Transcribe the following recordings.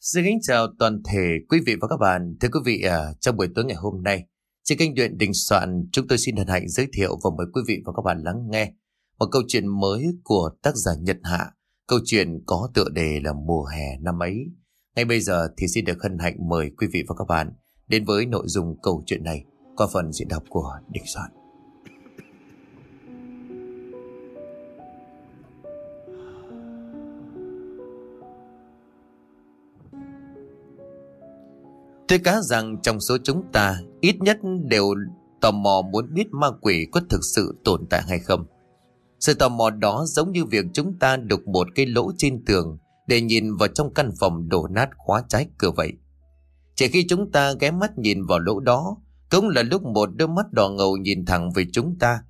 Xin kính chào toàn thể quý vị và các bạn. Thưa quý vị, à, trong buổi tối ngày hôm nay, trên kênh Điện Đình Soạn, chúng tôi xin hân hạnh giới thiệu và mời quý vị và các bạn lắng nghe một câu chuyện mới của tác giả Nhật Hạ. Câu chuyện có tựa đề là Mùa hè năm ấy. Ngay bây giờ thì xin được hân hạnh mời quý vị và các bạn đến với nội dung câu chuyện này qua phần diễn đọc của Đình Soạn. Tôi cá rằng trong số chúng ta ít nhất đều tò mò muốn biết ma quỷ có thực sự tồn tại hay không. Sự tò mò đó giống như việc chúng ta đục một cái lỗ trên tường để nhìn vào trong căn phòng đổ nát khóa trái cửa vậy. Chỉ khi chúng ta ghé mắt nhìn vào lỗ đó, cũng là lúc một đôi mắt đỏ ngầu nhìn thẳng về chúng ta.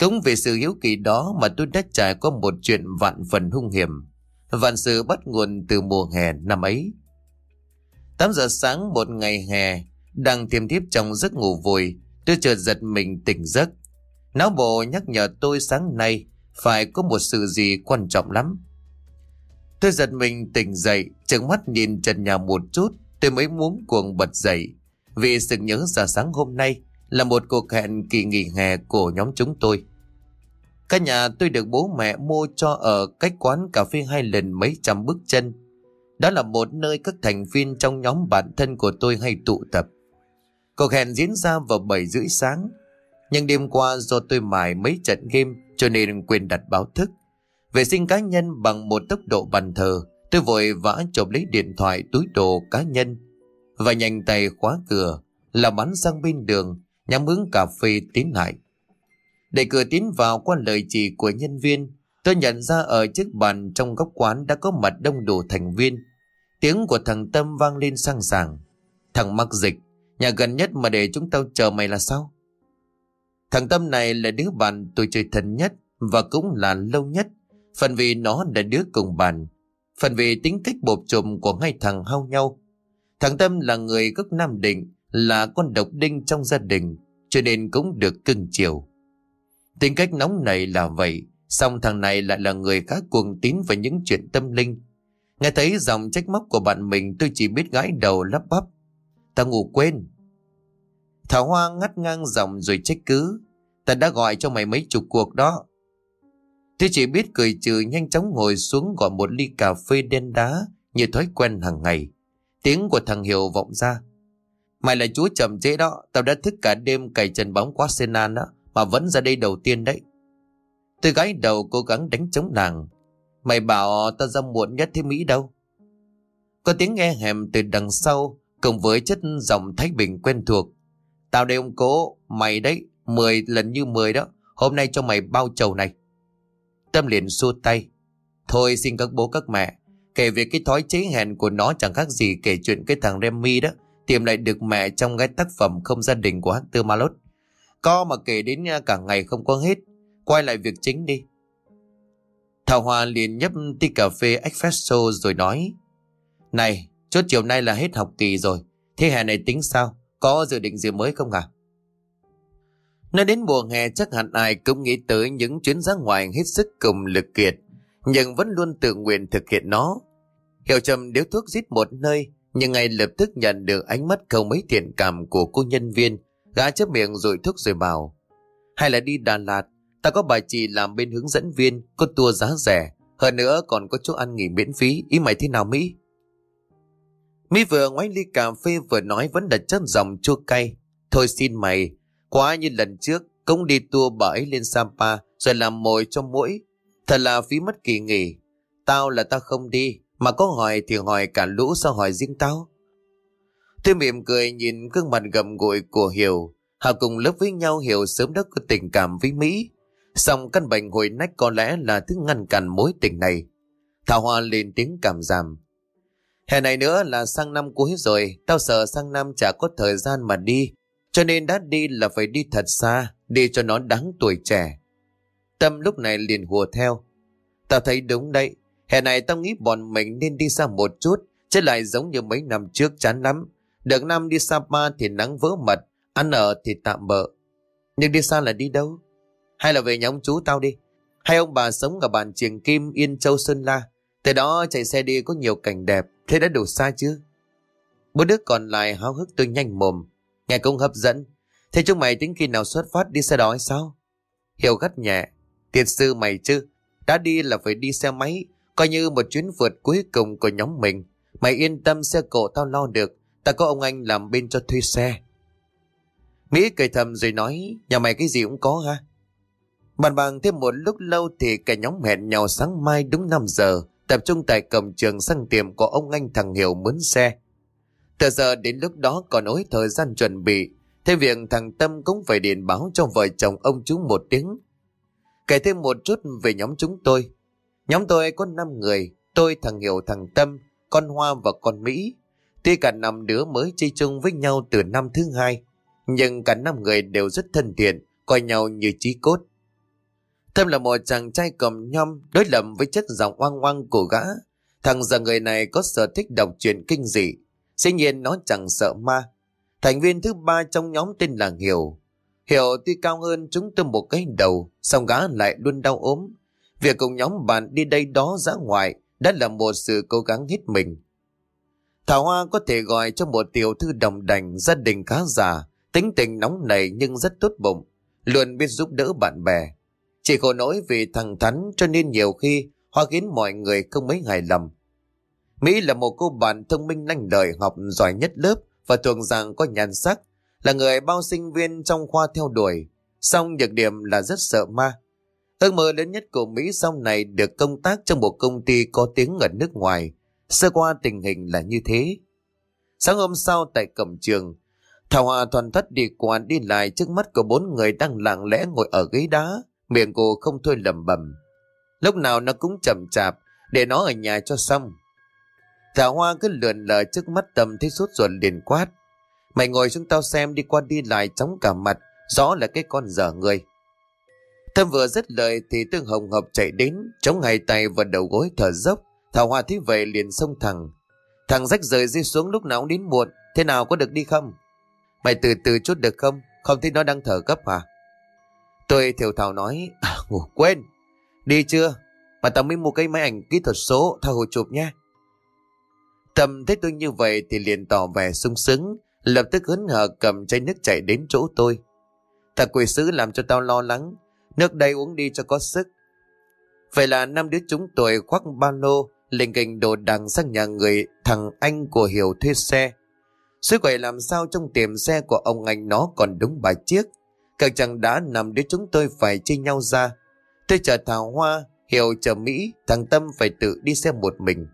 Cũng vì sự hiếu kỳ đó mà tôi đã trải qua một chuyện vạn phần hung hiểm. Vạn sự bắt nguồn từ mùa hè năm ấy. 8 giờ sáng một ngày hè, đang tiêm thiếp trong giấc ngủ vùi, tôi chợt giật mình tỉnh giấc. Não bộ nhắc nhở tôi sáng nay phải có một sự gì quan trọng lắm. Tôi giật mình tỉnh dậy, trợn mắt nhìn trần nhà một chút, tôi mới muốn cuồng bật dậy. Vì sự nhớ ra sáng hôm nay là một cuộc hẹn kỳ nghỉ hè của nhóm chúng tôi. Căn nhà tôi được bố mẹ mua cho ở cách quán cà phê hai lần mấy trăm bước chân. Đó là một nơi các thành viên trong nhóm bản thân của tôi hay tụ tập. Cuộc hẹn diễn ra vào 7 rưỡi sáng. Nhưng đêm qua do tôi mải mấy trận game cho nên quên đặt báo thức. Vệ sinh cá nhân bằng một tốc độ bàn thờ, tôi vội vã chộp lấy điện thoại túi đồ cá nhân và nhanh tay khóa cửa, là bắn sang bên đường, nhắm hướng cà phê tiến lại. Để cửa tiến vào qua lời chỉ của nhân viên, tôi nhận ra ở chiếc bàn trong góc quán đã có mặt đông đủ thành viên. Tiếng của thằng Tâm vang lên sang sàng. Thằng mắc dịch, nhà gần nhất mà để chúng tao chờ mày là sao? Thằng Tâm này là đứa bạn tôi chơi thân nhất và cũng là lâu nhất. Phần vì nó là đứa cùng bàn. Phần vì tính cách bộp trùm của hai thằng hao nhau. Thằng Tâm là người gốc Nam Định, là con độc đinh trong gia đình, cho nên cũng được cưng chiều. Tính cách nóng này là vậy, xong thằng này lại là người khá cuồng tín về những chuyện tâm linh. Nghe thấy dòng trách móc của bạn mình tôi chỉ biết gãi đầu lắp bắp. Ta ngủ quên. Thảo Hoa ngắt ngang dòng rồi trách cứ. Ta đã gọi cho mày mấy chục cuộc đó. Tôi chỉ biết cười trừ nhanh chóng ngồi xuống gọi một ly cà phê đen đá như thói quen hàng ngày. Tiếng của thằng Hiểu vọng ra. Mày là chúa chậm chế đó, tao đã thức cả đêm cày trần bóng qua Senan đó, mà vẫn ra đây đầu tiên đấy. Tôi gái đầu cố gắng đánh chống nàng. Mày bảo ta ra muộn nhất thế Mỹ đâu. Có tiếng nghe hèm từ đằng sau, cùng với chất giọng Thái Bình quen thuộc. Tao đây ông cố, mày đấy, mười lần như mười đó, hôm nay cho mày bao chầu này. Tâm liền xua tay. Thôi xin các bố các mẹ, kể về cái thói chế hèn của nó chẳng khác gì kể chuyện cái thằng Remy đó, tìm lại được mẹ trong cái tác phẩm không gia đình của Hector Malot. Co mà kể đến cả ngày không có hết, quay lại việc chính đi. Thảo Hoa liền nhấp tí cà phê espresso rồi nói Này, chốt chiều nay là hết học kỳ rồi Thế hè này tính sao? Có dự định gì mới không à? Nói đến mùa hè chắc hẳn ai cũng nghĩ tới những chuyến ra ngoài hết sức cùng lực kiệt Nhưng vẫn luôn tự nguyện thực hiện nó Hiệu trầm điếu thuốc giết một nơi Nhưng ngay lập tức nhận được ánh mắt không mấy thiện cảm của cô nhân viên Gã chấp miệng rồi thuốc rồi bảo Hay là đi Đà Lạt Ta có bà chị làm bên hướng dẫn viên, có tour giá rẻ, hơn nữa còn có chỗ ăn nghỉ miễn phí, ý mày thế nào Mỹ? Mỹ vừa ngoái ly cà phê vừa nói vẫn đặt chất dòng chua cay. Thôi xin mày, quá như lần trước, cũng đi tour bà ấy lên Sampa rồi làm mồi cho mũi. Thật là phí mất kỳ nghỉ. Tao là tao không đi, mà có hỏi thì hỏi cả lũ sao hỏi riêng tao. Tôi mỉm cười nhìn gương mặt gầm gội của Hiểu. Họ cùng lớp với nhau Hiểu sớm đã có tình cảm với Mỹ. Xong căn bệnh hồi nách có lẽ là thứ ngăn cản mối tình này. Thảo Hoa lên tiếng cảm giảm. Hè này nữa là sang năm cuối rồi, tao sợ sang năm chả có thời gian mà đi. Cho nên đã đi là phải đi thật xa, đi cho nó đáng tuổi trẻ. Tâm lúc này liền hùa theo. Tao thấy đúng đấy, hè này tao nghĩ bọn mình nên đi xa một chút, chứ lại giống như mấy năm trước chán lắm. Được năm đi Sapa thì nắng vỡ mật, ăn ở thì tạm bợ. Nhưng đi xa là đi đâu? Hay là về nhà ông chú tao đi Hay ông bà sống ở bản Triềng Kim Yên Châu Sơn La Từ đó chạy xe đi có nhiều cảnh đẹp, thế đã đủ xa chưa? Bốn đứa còn lại háo hức tôi nhanh mồm, nghe cũng hấp dẫn. Thế chúng mày tính khi nào xuất phát đi xe đó hay sao? Hiểu gắt nhẹ, thiệt sư mày chứ, đã đi là phải đi xe máy, coi như một chuyến vượt cuối cùng của nhóm mình. Mày yên tâm xe cộ tao lo được, ta có ông anh làm bên cho thuê xe. Mỹ cười thầm rồi nói, nhà mày cái gì cũng có ha. Bàn bàn thêm một lúc lâu thì cả nhóm hẹn nhau sáng mai đúng 5 giờ, tập trung tại cổng trường sang tiệm của ông anh thằng Hiểu mướn xe. Từ giờ đến lúc đó còn ối thời gian chuẩn bị, thêm việc thằng Tâm cũng phải điện báo cho vợ chồng ông chú một tiếng. Kể thêm một chút về nhóm chúng tôi. Nhóm tôi có 5 người, tôi, thằng Hiểu, thằng Tâm, con Hoa và con Mỹ. Tuy cả năm đứa mới chơi chung với nhau từ năm thứ hai, nhưng cả năm người đều rất thân thiện, coi nhau như chí cốt. Tâm là một chàng trai cầm nhom đối lập với chất giọng oang oang của gã. Thằng giờ người này có sở thích đọc truyện kinh dị. Dĩ nhiên nó chẳng sợ ma. Thành viên thứ ba trong nhóm tên là Hiểu. Hiểu tuy cao hơn chúng tôi một cái đầu, song gã lại luôn đau ốm. Việc cùng nhóm bạn đi đây đó ra ngoài đã là một sự cố gắng hết mình. Thảo Hoa có thể gọi cho một tiểu thư đồng đành gia đình khá già, tính tình nóng nảy nhưng rất tốt bụng, luôn biết giúp đỡ bạn bè. Chỉ khổ nỗi vì thằng Thắn cho nên nhiều khi Hoa khiến mọi người không mấy hài lòng. Mỹ là một cô bạn thông minh lanh lợi học giỏi nhất lớp và thường rằng có nhan sắc, là người bao sinh viên trong khoa theo đuổi. Song nhược điểm là rất sợ ma. Ước mơ lớn nhất của Mỹ sau này được công tác trong một công ty có tiếng ở nước ngoài. Sơ qua tình hình là như thế. Sáng hôm sau tại cổng trường, Thảo Hòa toàn thất đi qua đi lại trước mắt của bốn người đang lặng lẽ ngồi ở ghế đá. Miệng cô không thôi lầm bầm. Lúc nào nó cũng chậm chạp, để nó ở nhà cho xong. Thảo Hoa cứ lượn lờ trước mắt tầm thấy sốt ruột liền quát. Mày ngồi xuống tao xem đi qua đi lại chóng cả mặt, rõ là cái con dở người. Thâm vừa dứt lời thì Tương Hồng Hợp chạy đến, chống hai tay vào đầu gối thở dốc. Thảo Hoa thấy vậy liền xông thẳng. Thằng rách rời di xuống lúc nào cũng đến muộn, thế nào có được đi không? Mày từ từ chút được không? Không thấy nó đang thở gấp à? Tôi thiểu thảo nói, à, ngủ quên. Đi chưa? Mà tao mới mua cây máy ảnh kỹ thuật số, tao hồ chụp nha. Tâm thấy tôi như vậy thì liền tỏ vẻ sung sướng, lập tức hớn hở cầm chai nước chạy đến chỗ tôi. Thằng quỷ sứ làm cho tao lo lắng, nước đây uống đi cho có sức. Vậy là năm đứa chúng tôi khoác ba lô, lên gành đồ đằng sang nhà người thằng anh của Hiểu thuê xe. Suối quậy làm sao trong tiệm xe của ông anh nó còn đúng bài chiếc. Càng chẳng đã nằm đứa chúng tôi phải chia nhau ra. Tôi chờ Thảo Hoa, Hiểu chờ Mỹ, thằng Tâm phải tự đi xe một mình.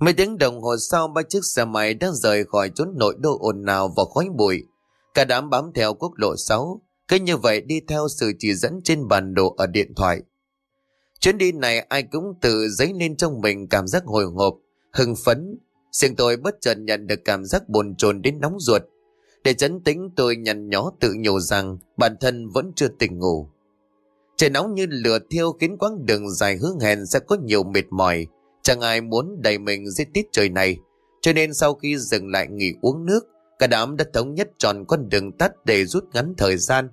Mấy tiếng đồng hồ sau ba chiếc xe máy đã rời khỏi chốn nội đô ồn ào và khói bụi. Cả đám bám theo quốc lộ 6, cứ như vậy đi theo sự chỉ dẫn trên bản đồ ở điện thoại. Chuyến đi này ai cũng tự dấy lên trong mình cảm giác hồi hộp, hưng phấn. Riêng tôi bất chợt nhận được cảm giác bồn chồn đến nóng ruột. Để chấn tĩnh tôi nhằn nhó tự nhủ rằng bản thân vẫn chưa tỉnh ngủ. Trời nóng như lửa thiêu khiến quãng đường dài hướng hẹn sẽ có nhiều mệt mỏi. Chẳng ai muốn đẩy mình dưới tiết trời này. Cho nên sau khi dừng lại nghỉ uống nước, cả đám đã thống nhất chọn con đường tắt để rút ngắn thời gian.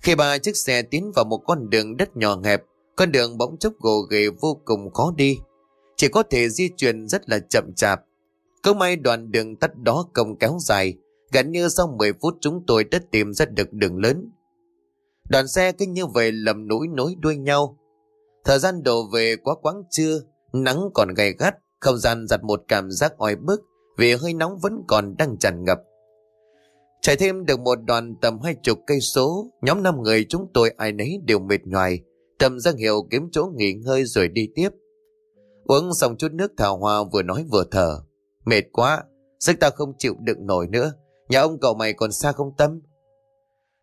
Khi ba chiếc xe tiến vào một con đường đất nhỏ hẹp, con đường bỗng chốc gồ ghề vô cùng khó đi. Chỉ có thể di chuyển rất là chậm chạp. Câu may đoạn đường tắt đó công kéo dài, gần như sau 10 phút chúng tôi đã tìm ra được đường lớn. Đoàn xe cứ như vậy lầm núi nối đuôi nhau. Thời gian đổ về quá quãng trưa, nắng còn gay gắt, không gian giặt một cảm giác oi bức vì hơi nóng vẫn còn đang tràn ngập. Chạy thêm được một đoàn tầm hai chục cây số, nhóm năm người chúng tôi ai nấy đều mệt nhoài, tầm giang hiệu kiếm chỗ nghỉ ngơi rồi đi tiếp. Uống xong chút nước thảo hoa vừa nói vừa thở. Mệt quá, sức ta không chịu đựng nổi nữa. Nhà ông cậu mày còn xa không tâm?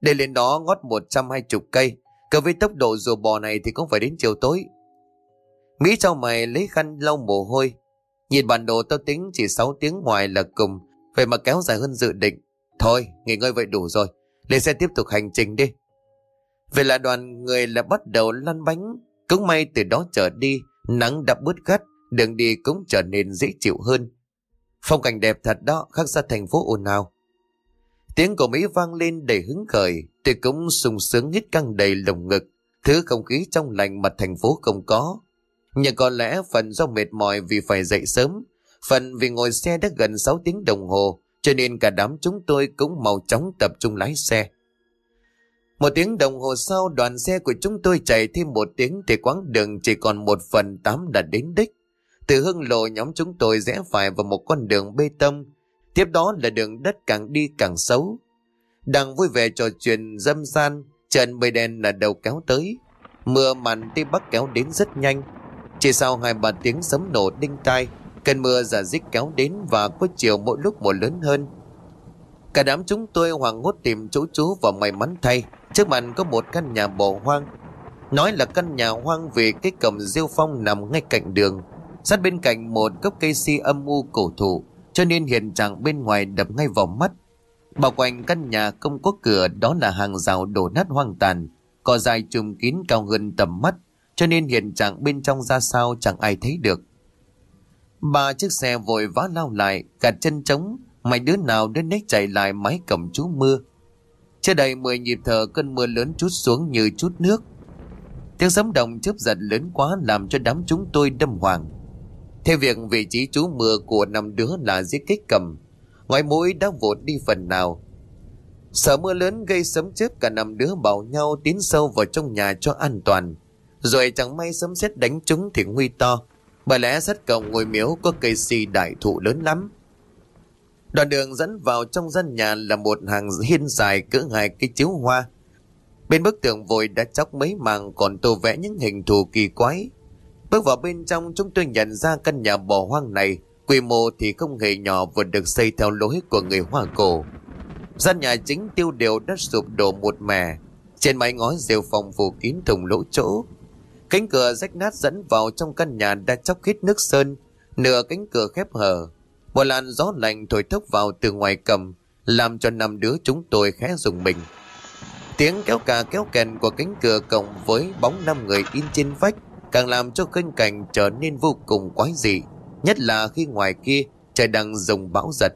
Để lên đó ngót một trăm hai chục cây, cơ với tốc độ rùa bò này thì cũng phải đến chiều tối. Mỹ cho mày lấy khăn lau mồ hôi. Nhìn bản đồ tao tính chỉ 6 tiếng ngoài là cùng, vậy mà kéo dài hơn dự định. Thôi, nghỉ ngơi vậy đủ rồi, lên xe tiếp tục hành trình đi. Về là đoàn người là bắt đầu lăn bánh, cũng may từ đó trở đi, nắng đã bớt gắt, đường đi cũng trở nên dễ chịu hơn. Phong cảnh đẹp thật đó, khác xa thành phố ồn ào. Tiếng của Mỹ vang lên đầy hứng khởi, tôi cũng sung sướng hít căng đầy lồng ngực, thứ không khí trong lành mà thành phố không có. Nhưng có lẽ phần do mệt mỏi vì phải dậy sớm, phần vì ngồi xe đã gần 6 tiếng đồng hồ, cho nên cả đám chúng tôi cũng mau chóng tập trung lái xe. Một tiếng đồng hồ sau đoàn xe của chúng tôi chạy thêm một tiếng thì quãng đường chỉ còn một phần tám đã đến đích. Từ hưng lộ nhóm chúng tôi rẽ phải vào một con đường bê tông. Tiếp đó là đường đất càng đi càng xấu. Đang vui vẻ trò chuyện dâm gian, trận mây đen là đầu kéo tới. Mưa màn tây bắc kéo đến rất nhanh. Chỉ sau hai ba tiếng sấm nổ đinh tai, cơn mưa giả dích kéo đến và có chiều mỗi lúc một lớn hơn. Cả đám chúng tôi hoàng hốt tìm chỗ chú và may mắn thay, trước mặt có một căn nhà bỏ hoang. Nói là căn nhà hoang vì cái cầm diêu phong nằm ngay cạnh đường, sát bên cạnh một gốc cây si âm u cổ thụ, cho nên hiện trạng bên ngoài đập ngay vào mắt. Bao quanh căn nhà không có cửa đó là hàng rào đổ nát hoang tàn, cỏ dài trùm kín cao hơn tầm mắt, cho nên hiện trạng bên trong ra sao chẳng ai thấy được. Ba chiếc xe vội vã lao lại, cả chân trống, mày đứa nào đến nách chạy lại máy cầm chú mưa. Chưa đầy 10 nhịp thở cơn mưa lớn chút xuống như chút nước. Tiếng sấm động chớp giật lớn quá làm cho đám chúng tôi đâm hoàng. Theo việc vị trí chú mưa của năm đứa là giết kích cầm, ngoài mũi đã vụt đi phần nào. Sợ mưa lớn gây sấm chớp cả năm đứa bảo nhau tiến sâu vào trong nhà cho an toàn. Rồi chẳng may sấm sét đánh chúng thì nguy to. Bởi lẽ sát cổng ngôi miếu có cây si đại thụ lớn lắm. Đoạn đường dẫn vào trong gian nhà là một hàng hiên dài cỡ hai cái chiếu hoa. Bên bức tường vội đã chóc mấy màng còn tô vẽ những hình thù kỳ quái. Bước vào bên trong chúng tôi nhận ra căn nhà bỏ hoang này quy mô thì không hề nhỏ vừa được xây theo lối của người Hoa cổ. Gian nhà chính tiêu đều đã sụp đổ một mẻ. Trên mái ngói rêu phòng phủ kín thùng lỗ chỗ. Cánh cửa rách nát dẫn vào trong căn nhà đã chóc hết nước sơn. Nửa cánh cửa khép hở một làn gió lạnh thổi thốc vào từ ngoài cầm, làm cho năm đứa chúng tôi khẽ dùng mình. Tiếng kéo cà kéo kèn của cánh cửa cộng với bóng năm người in trên vách càng làm cho khung cảnh trở nên vô cùng quái dị, nhất là khi ngoài kia trời đang rồng bão giật.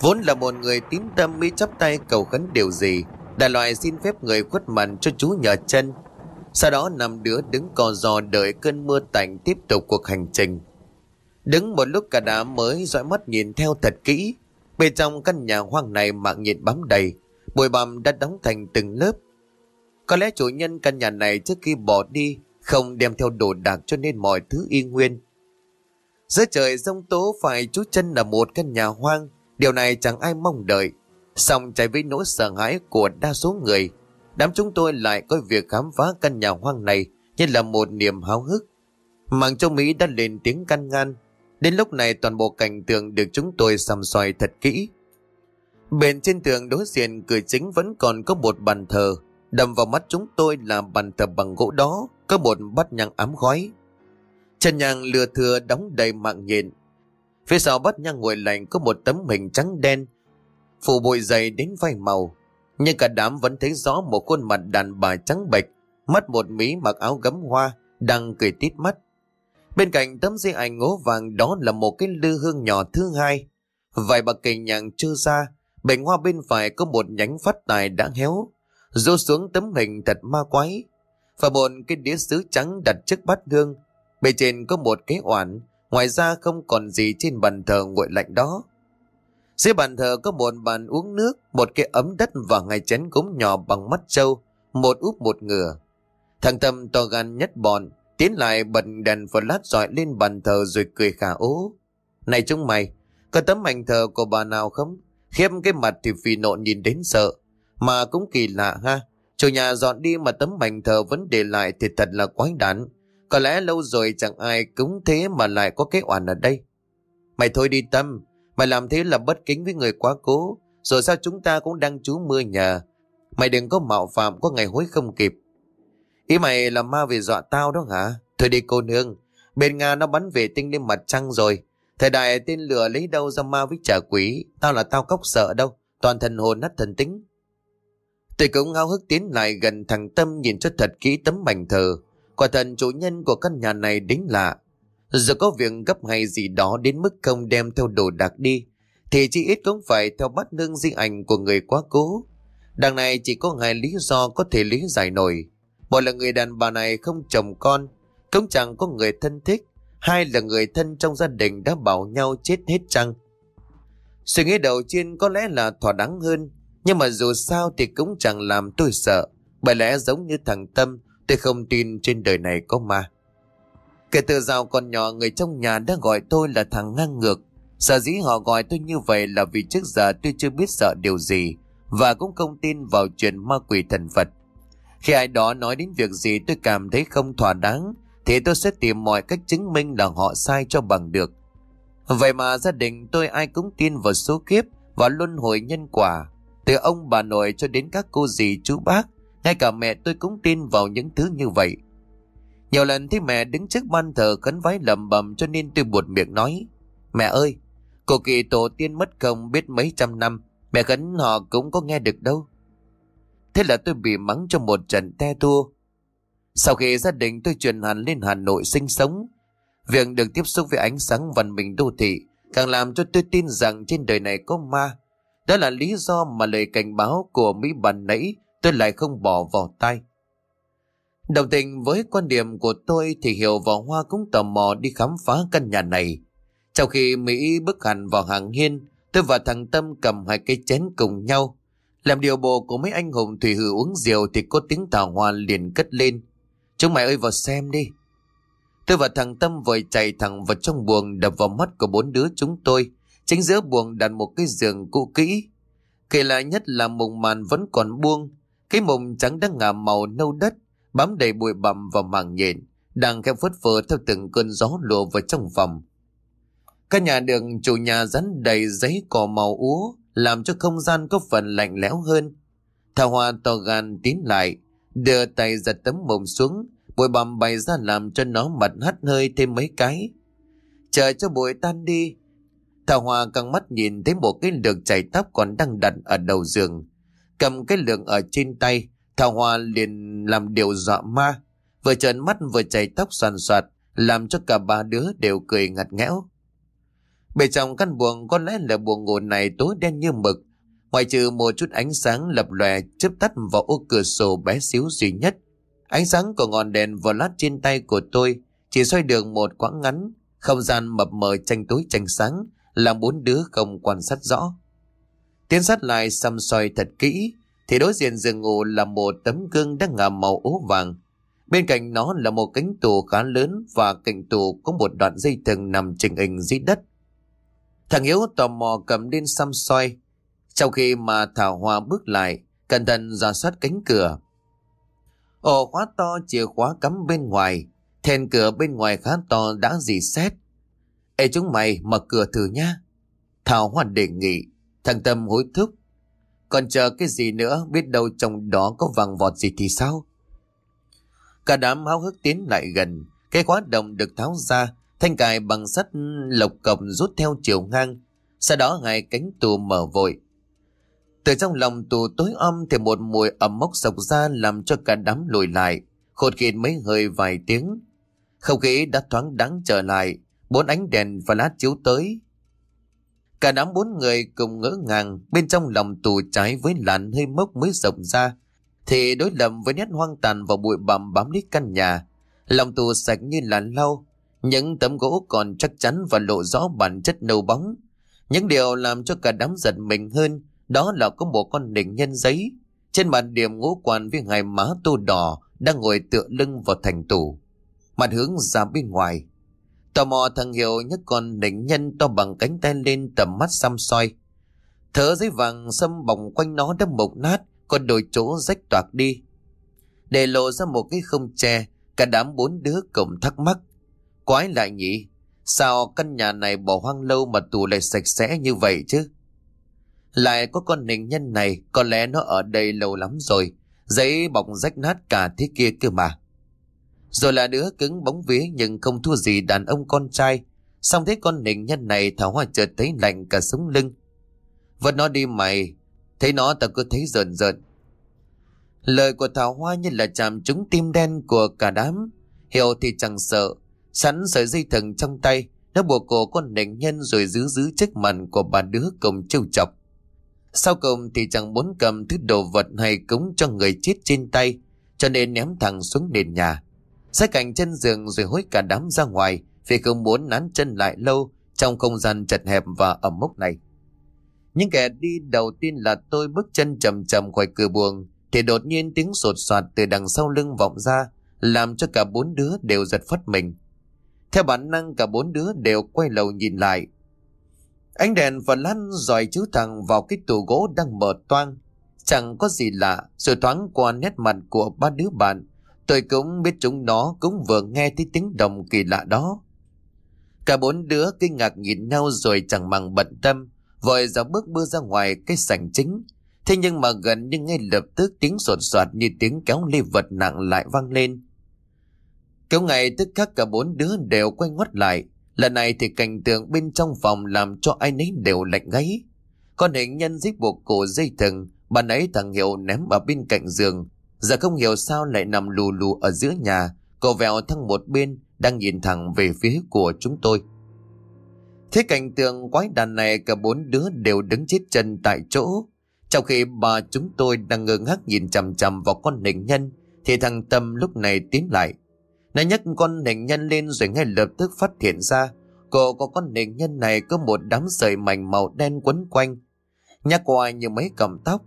Vốn là một người tín tâm mới chắp tay cầu khấn điều gì, đại loại xin phép người khuất mặt cho chú nhờ chân. Sau đó năm đứa đứng co giò đợi cơn mưa tạnh tiếp tục cuộc hành trình. Đứng một lúc cả đám mới dõi mắt nhìn theo thật kỹ. Bên trong căn nhà hoang này mạng nhiệt bám đầy, bụi bặm đã đóng thành từng lớp. Có lẽ chủ nhân căn nhà này trước khi bỏ đi không đem theo đồ đạc cho nên mọi thứ y nguyên. Giữa trời rông tố phải chú chân là một căn nhà hoang, điều này chẳng ai mong đợi. Xong trái với nỗi sợ hãi của đa số người, đám chúng tôi lại coi việc khám phá căn nhà hoang này như là một niềm háo hức. Mạng châu Mỹ đã lên tiếng căn ngăn, Đến lúc này toàn bộ cảnh tượng được chúng tôi xăm xoay thật kỹ. Bên trên tường đối diện cửa chính vẫn còn có một bàn thờ. Đầm vào mắt chúng tôi là bàn thờ bằng gỗ đó, có một bát nhang ám khói. Chân nhang lừa thừa đóng đầy mạng nhện. Phía sau bát nhang ngồi lạnh có một tấm hình trắng đen, phủ bụi dày đến vai màu. Nhưng cả đám vẫn thấy rõ một khuôn mặt đàn bà trắng bệch, mắt một mí mặc áo gấm hoa, đang cười tít mắt. Bên cạnh tấm di ảnh ngố vàng đó là một cái lư hương nhỏ thứ hai. Vài bạc cây nhàng chưa ra, bệnh hoa bên phải có một nhánh phát tài đã héo. Rô xuống tấm hình thật ma quái. Và một cái đĩa sứ trắng đặt trước bát hương. Bề trên có một cái oản, ngoài ra không còn gì trên bàn thờ nguội lạnh đó. Dưới bàn thờ có một bàn uống nước, một cái ấm đất và ngay chén cúng nhỏ bằng mắt trâu, một úp một ngửa. Thằng Tâm to gan nhất bọn, Tiến lại bật đèn lát dọi lên bàn thờ rồi cười khả ố. Này chúng mày, có tấm ảnh thờ của bà nào không? Khiêm cái mặt thì phì nộn nhìn đến sợ. Mà cũng kỳ lạ ha. Chủ nhà dọn đi mà tấm ảnh thờ vẫn để lại thì thật là quái đản. Có lẽ lâu rồi chẳng ai cúng thế mà lại có cái oản ở đây. Mày thôi đi Tâm, mày làm thế là bất kính với người quá cố. Rồi sao chúng ta cũng đang trú mưa nhờ. Mày đừng có mạo phạm có ngày hối không kịp. Ý mày là ma về dọa tao đó hả? Thôi đi cô nương, bên Nga nó bắn vệ tinh lên mặt trăng rồi. Thời đại tên lửa lấy đâu ra ma với trả quỷ, tao là tao cóc sợ đâu, toàn thần hồn nát thần tính. Tôi cũng ngao hức tiến lại gần thằng Tâm nhìn cho thật kỹ tấm mảnh thờ. Quả thần chủ nhân của căn nhà này đến lạ. Giờ có việc gấp hay gì đó đến mức không đem theo đồ đạc đi, thì chỉ ít cũng phải theo bắt nương di ảnh của người quá cố. Đằng này chỉ có hai lý do có thể lý giải nổi. Một là người đàn bà này không chồng con, Cũng chẳng có người thân thích Hai là người thân trong gia đình đã bảo nhau chết hết chăng Suy nghĩ đầu tiên có lẽ là thỏa đáng hơn nhưng mà dù sao thì cũng chẳng làm tôi sợ. Bởi lẽ giống như thằng Tâm, Tôi không tin trên đời này có ma. Kể từ rào còn nhỏ, Người trong nhà đã gọi tôi là thằng ngang ngược. Sở dĩ họ gọi tôi như vậy Là vì trước giờ tôi chưa biết sợ điều gì Và cũng không tin vào chuyện ma quỷ thần Phật. Khi ai đó nói đến việc gì tôi cảm thấy không thỏa đáng, Thì tôi sẽ tìm mọi cách chứng minh là họ sai cho bằng được. Vậy mà gia đình tôi ai cũng tin vào số kiếp Và luân hồi nhân quả. Từ ông bà nội cho đến các cô dì chú bác Ngay cả mẹ tôi cũng tin vào những thứ như vậy Nhiều lần thấy mẹ đứng trước ban thờ khấn vái lầm bầm cho nên tôi buột miệng nói Mẹ ơi, cô kỳ tổ tiên mất công biết mấy trăm năm Mẹ khấn họ cũng có nghe được đâu Thế là tôi bị mắng cho một trận te tua Sau khi gia đình tôi chuyển hẳn lên Hà Nội sinh sống Việc được tiếp xúc với ánh sáng văn minh đô thị càng làm cho tôi tin rằng trên đời này có ma. Đó là lý do mà lời cảnh báo của Mỹ bàn nãy tôi lại không bỏ vào tay. Đồng tình với quan điểm của tôi thì Hiểu và Hoa cũng tò mò đi khám phá căn nhà này. Trong khi Mỹ bước hẳn vào hàng hiên, tôi và thằng Tâm cầm hai cái chén cùng nhau. Làm điều bộ của mấy anh hùng thủy hử uống rượu thì có tiếng thảo hoa liền cất lên. Chúng mày ơi vào xem đi. Tôi và thằng Tâm vội chạy thẳng vào trong buồng đập vào mắt của bốn đứa chúng tôi. Chính giữa buồng đặt một cái giường cũ kỹ. Kỳ lạ nhất là mùng màn vẫn còn buông. Cái mùng trắng đang ngả màu nâu đất, bám đầy bụi bặm và màng nhện, đang khẽ phất phơ theo từng cơn gió lùa vào trong phòng. Căn nhà đường chủ nhà rắn đầy giấy cỏ màu úa, làm cho không gian có phần lạnh lẽo hơn. Thảo Hoa to gan tín lại, đưa tay giật tấm mồm xuống, Bụi bằm bày ra làm cho nó mặt hắt hơi thêm mấy cái. Chờ cho bụi tan đi. Thảo Hoa căng mắt nhìn thấy một cái lược chảy tóc còn đang đặt ở đầu giường. Cầm cái lược ở trên tay, Thảo Hoa liền làm điều dọa ma. Vừa trợn mắt vừa chảy tóc soàn soạt, làm cho cả ba đứa đều cười ngặt nghẽo. Bên trong căn buồng có lẽ là buồng ngủ này tối đen như mực, ngoài trừ một chút ánh sáng lập lòe chớp tắt vào ô cửa sổ bé xíu duy nhất. Ánh sáng của ngọn đèn vào lát trên tay của tôi chỉ xoay đường một quãng ngắn, không gian mập mờ tranh tối tranh sáng, làm bốn đứa không quan sát rõ. Tiến sát lại xăm soi thật kỹ, thì đối diện giường ngủ là một tấm gương đang ngả màu ố vàng. Bên cạnh nó là một cánh tủ khá lớn và cạnh tủ có một đoạn dây thừng nằm trình hình dưới đất. Thằng Hiếu tò mò cầm lên xăm soi. Trong khi mà Thảo Hoa bước lại, cẩn thận ra soát cánh cửa. Ổ khóa to chìa khóa cắm bên ngoài. Thèn cửa bên ngoài khá to đã dì xét. Ê chúng mày mở cửa thử nhá. Thảo Hoàn đề nghị. Thằng Tâm hối thúc. Còn chờ cái gì nữa biết đâu trong đó có vàng vọt gì thì sao? Cả đám háo hức tiến lại gần. Cái khóa đồng được tháo ra. Thanh cài bằng sắt lộc cổng rút theo chiều ngang. Sau đó hai cánh tù mở vội. Từ trong lòng tù tối om thì một mùi ẩm mốc sộc ra làm cho cả đám lùi lại, khột khịt mấy hơi vài tiếng. Không khí đã thoáng đắng trở lại, bốn ánh đèn và lát chiếu tới. Cả đám bốn người cùng ngỡ ngàng bên trong lòng tù trái với làn hơi mốc mới rộng ra, thì đối lầm với nét hoang tàn và bụi bặm bám lít căn nhà. Lòng tù sạch như làn lau, những tấm gỗ còn chắc chắn và lộ rõ bản chất nâu bóng. Những điều làm cho cả đám giật mình hơn đó là có một con nỉnh nhân giấy. Trên mặt điểm ngũ quan với hai má tô đỏ đang ngồi tựa lưng vào thành tủ. Mặt hướng ra bên ngoài. Tò mò thằng Hiệu nhấc con đỉnh nhân to bằng cánh tay lên tầm mắt xăm soi. Thở giấy vàng xâm bỏng quanh nó đã mục nát, còn đôi chỗ rách toạc đi. Để lộ ra một cái không tre, cả đám bốn đứa cùng thắc mắc. Quái lại nhỉ, sao căn nhà này bỏ hoang lâu mà tủ lại sạch sẽ như vậy chứ? Lại có con hình nhân này, có lẽ nó ở đây lâu lắm rồi. Giấy bọc rách nát cả thế kia cơ mà. Rồi là đứa cứng bóng vía nhưng không thua gì đàn ông con trai. Xong thấy con nịnh nhân này Thảo Hoa chợt thấy lạnh cả sống lưng. Vật nó đi mày, thấy nó tao cứ thấy rợn rợn. Lời của Thảo Hoa như là chạm trúng tim đen của cả đám. Hiểu thì chẳng sợ, sẵn sợi dây thừng trong tay, nó buộc cổ con nịnh nhân rồi giữ giữ chiếc màn của bà đứa cùng trêu chọc. Sau cùng thì chẳng muốn cầm thứ đồ vật hay cúng cho người chết trên tay, cho nên ném thẳng xuống nền nhà. Xách cạnh chân giường rồi hối cả đám ra ngoài vì không muốn nán chân lại lâu trong không gian chật hẹp và ẩm mốc này. Những kẻ đi đầu tiên là tôi bước chân chậm chậm khỏi cửa buồng thì đột nhiên tiếng sột soạt từ đằng sau lưng vọng ra làm cho cả bốn đứa đều giật phát mình. Theo bản năng cả bốn đứa đều quay đầu nhìn lại. Ánh đèn và lăn dòi chiếu thẳng vào cái tủ gỗ đang mở toang. Chẳng có gì lạ, rồi thoáng qua nét mặt của ba đứa bạn. Tôi cũng biết chúng nó cũng vừa nghe thấy tiếng đồng kỳ lạ đó. Cả bốn đứa kinh ngạc nhìn nhau rồi chẳng màng bận tâm, vội ra bước bước ra ngoài cái sảnh chính. Thế nhưng mà gần như ngay lập tức tiếng sột soạt như tiếng kéo ly vật nặng lại vang lên. Kéo ngày tức khắc cả bốn đứa đều quay ngoắt lại. Lần này thì cảnh tượng bên trong phòng làm cho ai nấy đều lạnh gáy. Con hình nhân giết buộc cổ dây thừng, bà ấy thằng Hiệu ném ở bên cạnh giường. Giờ không hiểu sao lại nằm lù lù ở giữa nhà, cậu vẹo thăng một bên, đang nhìn thẳng về phía của chúng tôi. Thế cảnh tượng quái đàn này cả bốn đứa đều đứng chết chân tại chỗ. Trong khi bà chúng tôi đang ngơ ngác nhìn chằm chằm vào con hình nhân, thì thằng Tâm lúc này tiến lại. Nó nhấc con hình nhân lên rồi ngay lập tức phát hiện ra cổ của con hình nhân này có một đám sợi mảnh màu đen quấn quanh. Nhắc qua như mấy cầm tóc.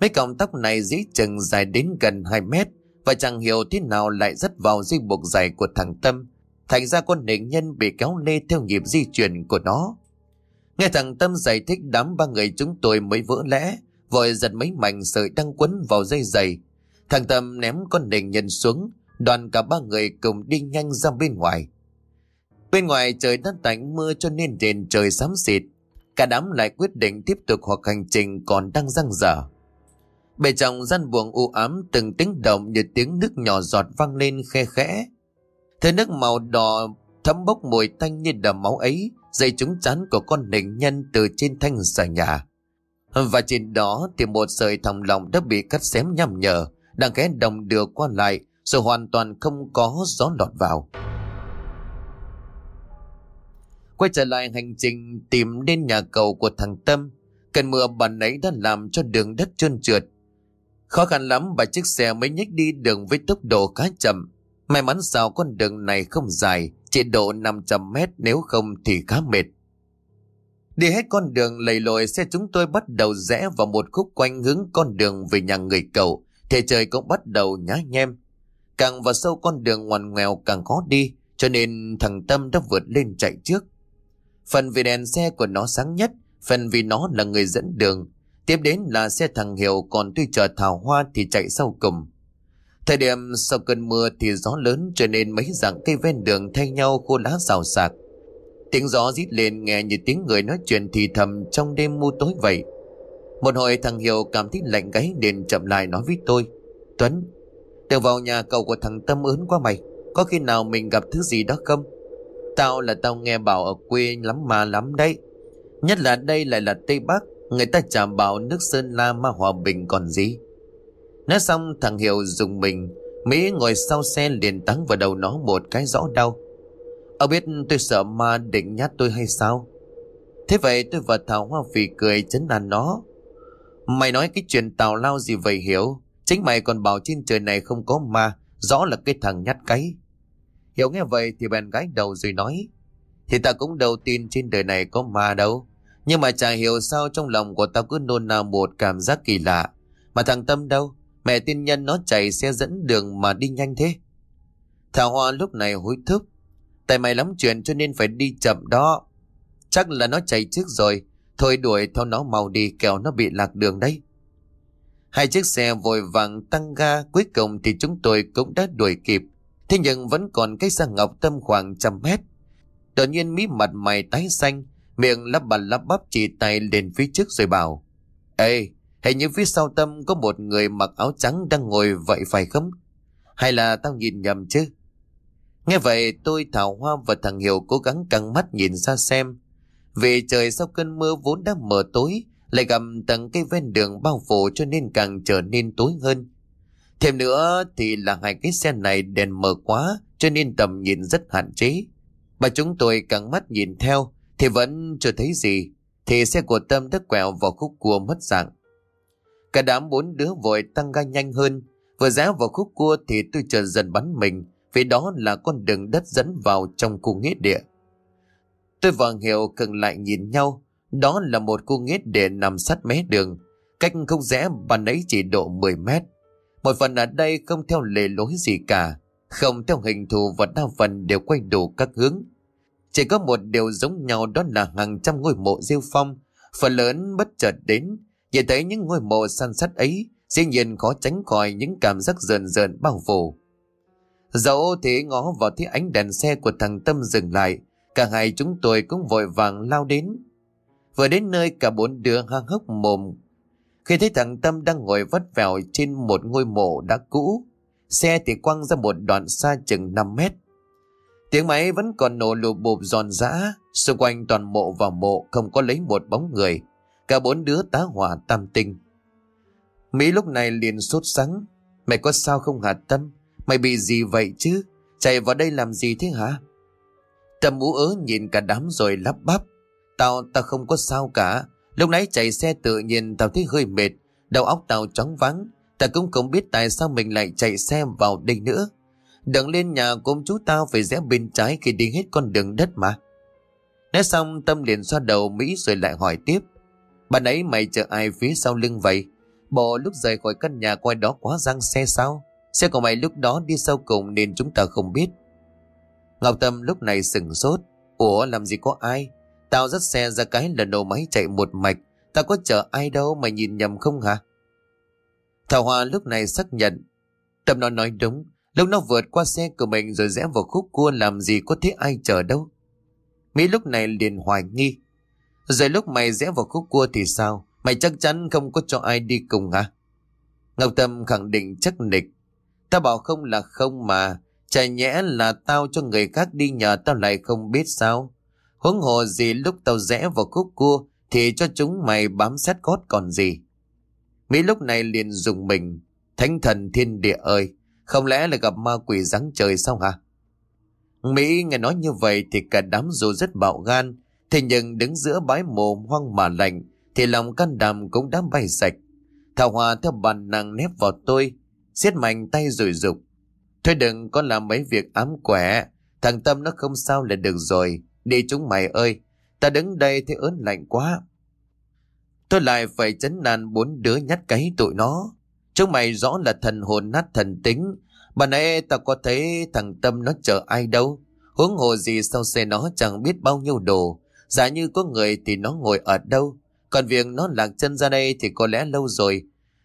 Mấy cọng tóc này dĩ chừng dài đến gần 2 mét và chẳng hiểu thế nào lại rất vào dây buộc dài của thằng Tâm. Thành ra con nền nhân bị kéo lê theo nhịp di chuyển của nó. Nghe thằng Tâm giải thích đám ba người chúng tôi mới vỡ lẽ, vội giật mấy mảnh sợi đang quấn vào dây giày. Thằng Tâm ném con nền nhân xuống, đoàn cả ba người cùng đi nhanh ra bên ngoài. Bên ngoài trời đất tạnh mưa cho nên trên trời xám xịt. Cả đám lại quyết định tiếp tục hoặc hành trình còn đang răng dở. Bề trong gian buồng u ám từng tiếng động như tiếng nước nhỏ giọt vang lên khe khẽ. Thế nước màu đỏ thấm bốc mùi tanh như đầm máu ấy dây trúng chán của con nịnh nhân từ trên thanh xà nhà. Và trên đó thì một sợi thòng lòng đã bị cắt xém nhằm nhở, đang ghé đồng đưa qua lại rồi hoàn toàn không có gió lọt vào. Quay trở lại hành trình tìm đến nhà cầu của thằng Tâm, cơn mưa bàn ấy đã làm cho đường đất trơn trượt. Khó khăn lắm bà chiếc xe mới nhích đi đường với tốc độ khá chậm. May mắn sao con đường này không dài, chỉ độ 500 mét nếu không thì khá mệt. Đi hết con đường lầy lội xe chúng tôi bắt đầu rẽ vào một khúc quanh hướng con đường về nhà người cậu, Thế trời cũng bắt đầu nhá nhem. Càng vào sâu con đường ngoằn ngoèo càng khó đi, cho nên thằng Tâm đã vượt lên chạy trước. Phần vì đèn xe của nó sáng nhất, phần vì nó là người dẫn đường. Tiếp đến là xe thằng Hiểu còn tuy chờ thảo hoa thì chạy sau cùng. Thời điểm sau cơn mưa thì gió lớn cho nên mấy dạng cây ven đường thay nhau khô lá rào sạc. Tiếng gió rít lên nghe như tiếng người nói chuyện thì thầm trong đêm mu tối vậy. Một hồi thằng Hiểu cảm thấy lạnh gáy nên chậm lại nói với tôi. Tuấn, đừng vào nhà cầu của thằng Tâm ớn quá mày. Có khi nào mình gặp thứ gì đó không? Tao là tao nghe bảo ở quê lắm mà lắm đấy. Nhất là đây lại là Tây Bắc. Người ta chả bảo nước Sơn La mà hòa bình còn gì. Nói xong, thằng Hiệu dùng mình. Mỹ ngồi sau xe liền tắng vào đầu nó một cái rõ đau. Ông biết tôi sợ ma định nhát tôi hay sao? Thế vậy tôi và Thảo Hoa phì cười chấn an nó. Mày nói cái chuyện tào lao gì vậy Hiểu? Chính mày còn bảo trên trời này không có ma, Rõ là cái thằng nhát cái. Hiểu nghe vậy thì bèn gái đầu rồi nói, Thì ta cũng đầu tin trên đời này có ma đâu. Nhưng mà chả hiểu sao trong lòng của tao cứ nôn nao một cảm giác kỳ lạ Mà thằng Tâm đâu Mẹ tin nhân nó chạy xe dẫn đường mà đi nhanh thế. Thảo Hoa lúc này hối thúc. Tại mày lắm chuyện cho nên phải đi chậm đó. Chắc là nó chạy trước rồi. Thôi đuổi theo nó mau đi kẻo nó bị lạc đường đấy. Hai chiếc xe vội vàng tăng ga cuối cùng thì chúng tôi cũng đã đuổi kịp. Thế nhưng vẫn còn cách xa Ngọc Tâm khoảng trăm mét. Đột nhiên mí mặt mày tái xanh, miệng lắp bà lắp bắp chỉ tay lên phía trước rồi bảo. Ê, Hình như phía sau tâm có một người mặc áo trắng đang ngồi vậy phải không? Hay là tao nhìn nhầm chứ? Nghe vậy tôi Thảo Hoa và thằng Hiểu cố gắng căng mắt nhìn ra xem. Vì trời sau cơn mưa vốn đã mờ tối, lại gặp tầng cây ven đường bao phủ cho nên càng trở nên tối hơn. Thêm nữa thì là hai cái xe này đèn mờ quá cho nên tầm nhìn rất hạn chế. bà chúng tôi căng mắt nhìn theo thì vẫn chưa thấy gì. Thì xe của Tâm đã quẹo vào khúc cua mất dạng. Cả đám bốn đứa vội tăng ga nhanh hơn. Vừa rẽ vào khúc cua thì tôi chờ dần bắn mình. vì đó là con đường đất dẫn vào trong khu nghĩa địa. Tôi và Hiệu cần lại nhìn nhau, đó là một khu nghĩa địa nằm sát mé đường, cách không rẽ bàn ấy chỉ độ 10 mét. Một phần ở đây không theo lề lối gì cả, không theo hình thù và đa phần đều quay đủ các hướng. Chỉ có một điều giống nhau đó là hàng trăm ngôi mộ diêu phong, phần lớn bất chợt đến, nhìn thấy những ngôi mộ san sát ấy, dĩ nhiên khó tránh khỏi những cảm giác rờn rợn bao phủ. Dẫu thế ngó vào thấy ánh đèn xe của thằng Tâm dừng lại, cả hai chúng tôi cũng vội vàng lao đến. Vừa đến nơi cả bốn đứa hang hốc mồm. Khi thấy thằng Tâm đang ngồi vắt vẻo trên một ngôi mộ đã cũ, xe thì quăng ra một đoạn xa chừng 5 mét. Tiếng máy vẫn còn nổ lụp bụp giòn giã, xung quanh toàn mộ và mộ không có lấy một bóng người. Cả bốn đứa tá hỏa tam tinh. Mỹ lúc này liền sốt sắng. Mày có sao không hả Tâm? Mày bị gì vậy chứ? Chạy vào đây làm gì thế hả? Tâm ú ớ nhìn cả đám rồi lắp bắp. Tao, tao không có sao cả. Lúc nãy chạy xe tự nhiên tao thấy hơi mệt. Đầu óc tao chóng vắng. Tao cũng không biết tại sao mình lại chạy xe vào đây nữa. Đừng lên nhà của ông chú tao phải rẽ bên trái khi đi hết con đường đất mà. Nói xong, Tâm liền xoa đầu Mỹ rồi lại hỏi tiếp. Bạn ấy mày chờ ai phía sau lưng vậy? Bộ lúc rời khỏi căn nhà quay đó quá răng xe sao? Xe của mày lúc đó đi sau cùng nên chúng ta không biết. Ngọc Tâm lúc này sừng sốt. Ủa, làm gì có ai? Tao dắt xe ra cái là nổ máy chạy một mạch. Tao có chờ ai đâu, mày nhìn nhầm không hả? Thảo Hoa lúc này xác nhận. Tâm nó nói đúng. Lúc nó vượt qua xe của mình rồi rẽ vào khúc cua làm gì có thấy ai chờ đâu. Mỹ lúc này liền hoài nghi. Rồi lúc mày rẽ vào khúc cua thì sao? Mày chắc chắn không có cho ai đi cùng hả? Ngọc Tâm khẳng định chắc nịch. Tao bảo không là không mà. Chả nhẽ là tao cho người khác đi nhờ tao lại không biết sao. Huống hồ gì lúc tao rẽ vào khúc cua thì cho chúng mày bám sát gót còn gì. Mỹ lúc này liền dùng mình. Thánh thần thiên địa ơi! Không lẽ là gặp ma quỷ rắn trời sao hả? Mỹ nghe nói như vậy thì cả đám dù rất bạo gan. Thế nhưng đứng giữa bãi mồm hoang mà lạnh thì lòng can đảm cũng đã bay sạch. Thảo Hòa theo bàn nàng nép vào tôi, siết mạnh tay rồi dục Thôi đừng có làm mấy việc ám quẻ, thằng Tâm nó không sao là được rồi. Đi chúng mày ơi, ta đứng đây thấy ớn lạnh quá. Tôi lại phải chấn nan bốn đứa nhát cái tụi nó. Chúng mày rõ là thần hồn nát thần tính. Bà nãy ta có thấy thằng Tâm nó chờ ai đâu. Huống hồ gì sau xe nó chẳng biết bao nhiêu đồ. Giả như có người thì nó ngồi ở đâu. Còn việc nó lạc chân ra đây thì có lẽ lâu rồi.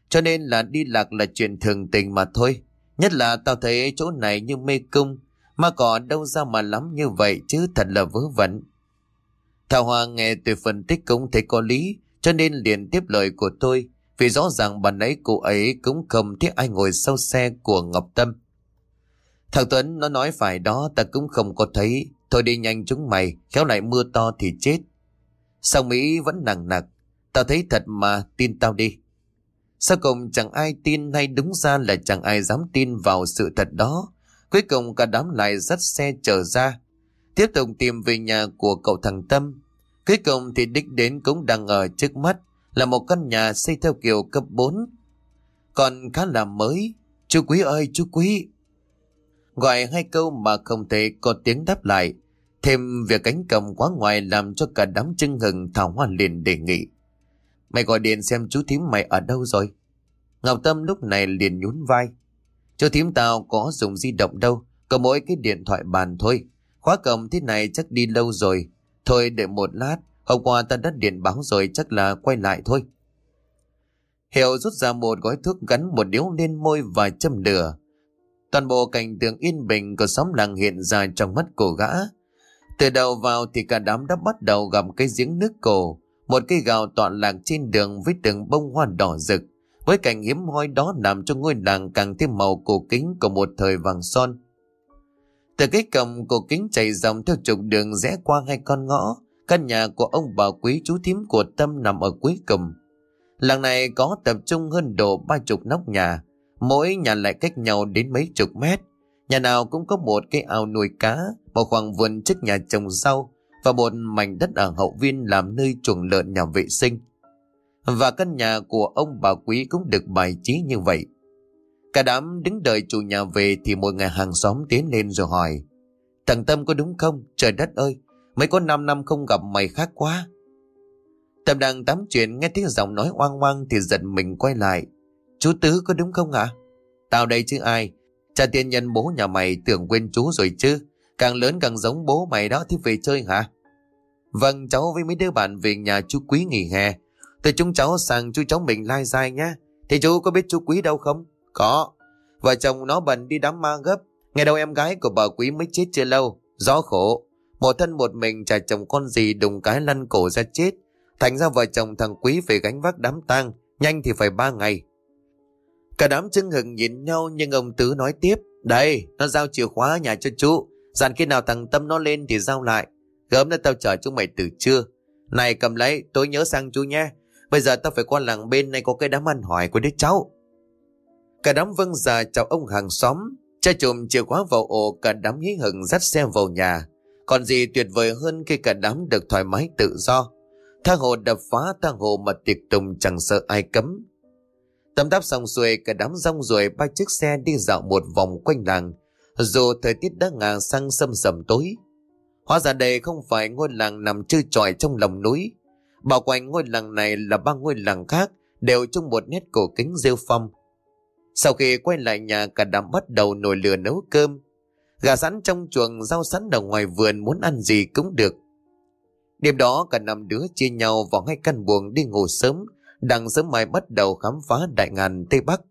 Cho nên là đi lạc là chuyện thường tình mà thôi. Nhất là tao thấy chỗ này như mê cung. Mà có đâu ra mà lắm như vậy chứ thật là vớ vẩn. Thảo Hoa nghe từ phân tích cũng thấy có lý. Cho nên liền tiếp lời của tôi. Vì rõ ràng bà nãy cô ấy cũng không thấy ai ngồi sau xe của Ngọc Tâm. Thằng Tuấn nó nói phải đó ta cũng không có thấy. Thôi đi nhanh chúng mày, khéo lại mưa to thì chết. Sao Mỹ vẫn nặng nặc. Tao thấy thật mà, tin tao đi. Sau cùng chẳng ai tin hay đúng ra là chẳng ai dám tin vào sự thật đó. Cuối cùng cả đám lại dắt xe trở ra. Tiếp tục tìm về nhà của cậu thằng Tâm. Cuối cùng thì đích đến cũng đang ở trước mắt là một căn nhà xây theo kiểu cấp 4. Còn khá là mới. Chú Quý ơi, chú Quý. Gọi hai câu mà không thể có tiếng đáp lại. Thêm việc cánh cầm quá ngoài làm cho cả đám chân hừng Thảo Hoa liền đề nghị. Mày gọi điện xem chú thím mày ở đâu rồi. Ngọc Tâm lúc này liền nhún vai. Chú thím tao có dùng di động đâu, có mỗi cái điện thoại bàn thôi. Khóa cầm thế này chắc đi lâu rồi. Thôi đợi một lát, hôm qua ta đã điện báo rồi chắc là quay lại thôi. Hiệu rút ra một gói thuốc gắn một điếu lên môi và châm lửa. Toàn bộ cảnh tượng yên bình của xóm làng hiện ra trong mắt cổ gã. Từ đầu vào thì cả đám đã bắt đầu gặp cái giếng nước cổ, một cây gạo tọa lạc trên đường với từng bông hoa đỏ rực. Với cảnh hiếm hoi đó làm cho ngôi làng càng thêm màu cổ kính của một thời vàng son. Từ cái cầm cổ kính chạy dòng theo trục đường rẽ qua hai con ngõ, căn nhà của ông bà quý chú thím của Tâm nằm ở cuối cùng. Làng này có tập trung hơn độ ba chục nóc nhà, mỗi nhà lại cách nhau đến mấy chục mét. Nhà nào cũng có một cái ao nuôi cá, một khoảng vườn trước nhà trồng rau và một mảnh đất ở hậu viên làm nơi chuồng lợn nhà vệ sinh. Và căn nhà của ông bà quý cũng được bài trí như vậy. Cả đám đứng đợi chủ nhà về thì một người hàng xóm tiến lên rồi hỏi. Thằng Tâm có đúng không? Trời đất ơi, mấy có 5 năm không gặp mày khác quá. Tâm đang tắm chuyện nghe tiếng giọng nói oang oang thì giật mình quay lại. Chú Tứ có đúng không ạ? Tao đây chứ ai? Cha tiên nhân bố nhà mày tưởng quên chú rồi chứ. Càng lớn càng giống bố mày đó thì về chơi hả? Vâng, cháu với mấy đứa bạn về nhà chú Quý nghỉ hè. Từ chúng cháu sang chú cháu mình lai dai nhá. Thì chú có biết chú Quý đâu không? Có. Vợ chồng nó bận đi đám ma gấp. Ngày đầu em gái của bà Quý mới chết chưa lâu. Gió khổ. Một thân một mình trả chồng con gì đùng cái lăn cổ ra chết. Thành ra vợ chồng thằng Quý phải gánh vác đám tang. Nhanh thì phải ba ngày. Cả đám chưng hừng nhìn nhau nhưng ông Tứ nói tiếp. Đây, nó giao chìa khóa nhà cho chú. Dàn khi nào thằng Tâm nó lên thì giao lại. Gớm đã tao chờ chúng mày từ trưa. Này cầm lấy, tôi nhớ sang chú nhé. Bây giờ tao phải qua làng bên này có cái đám ăn hỏi của đứa cháu. Cả đám vâng già chào ông hàng xóm. Cha chùm chìa khóa vào ổ cả đám hí hừng dắt xe vào nhà. Còn gì tuyệt vời hơn khi cả đám được thoải mái tự do. Tha hồ đập phá, tha hồ mà tiệc tùng chẳng sợ ai cấm. Tầm đáp xong xuôi, cả đám rong ruổi ba chiếc xe đi dạo một vòng quanh làng. Dù thời tiết đã ngả sang sâm sầm tối. Hóa ra đây không phải ngôi làng nằm trư tròi trong lòng núi. Bảo quanh ngôi làng này là ba ngôi làng khác, đều trong một nét cổ kính rêu phong. Sau khi quay lại nhà, cả đám bắt đầu nồi lửa nấu cơm. Gà sẵn trong chuồng, rau sẵn ở ngoài vườn muốn ăn gì cũng được. Đêm đó cả năm đứa chia nhau vào ngay căn buồng đi ngủ sớm, đằng sớm mai bắt đầu khám phá đại ngàn Tây Bắc.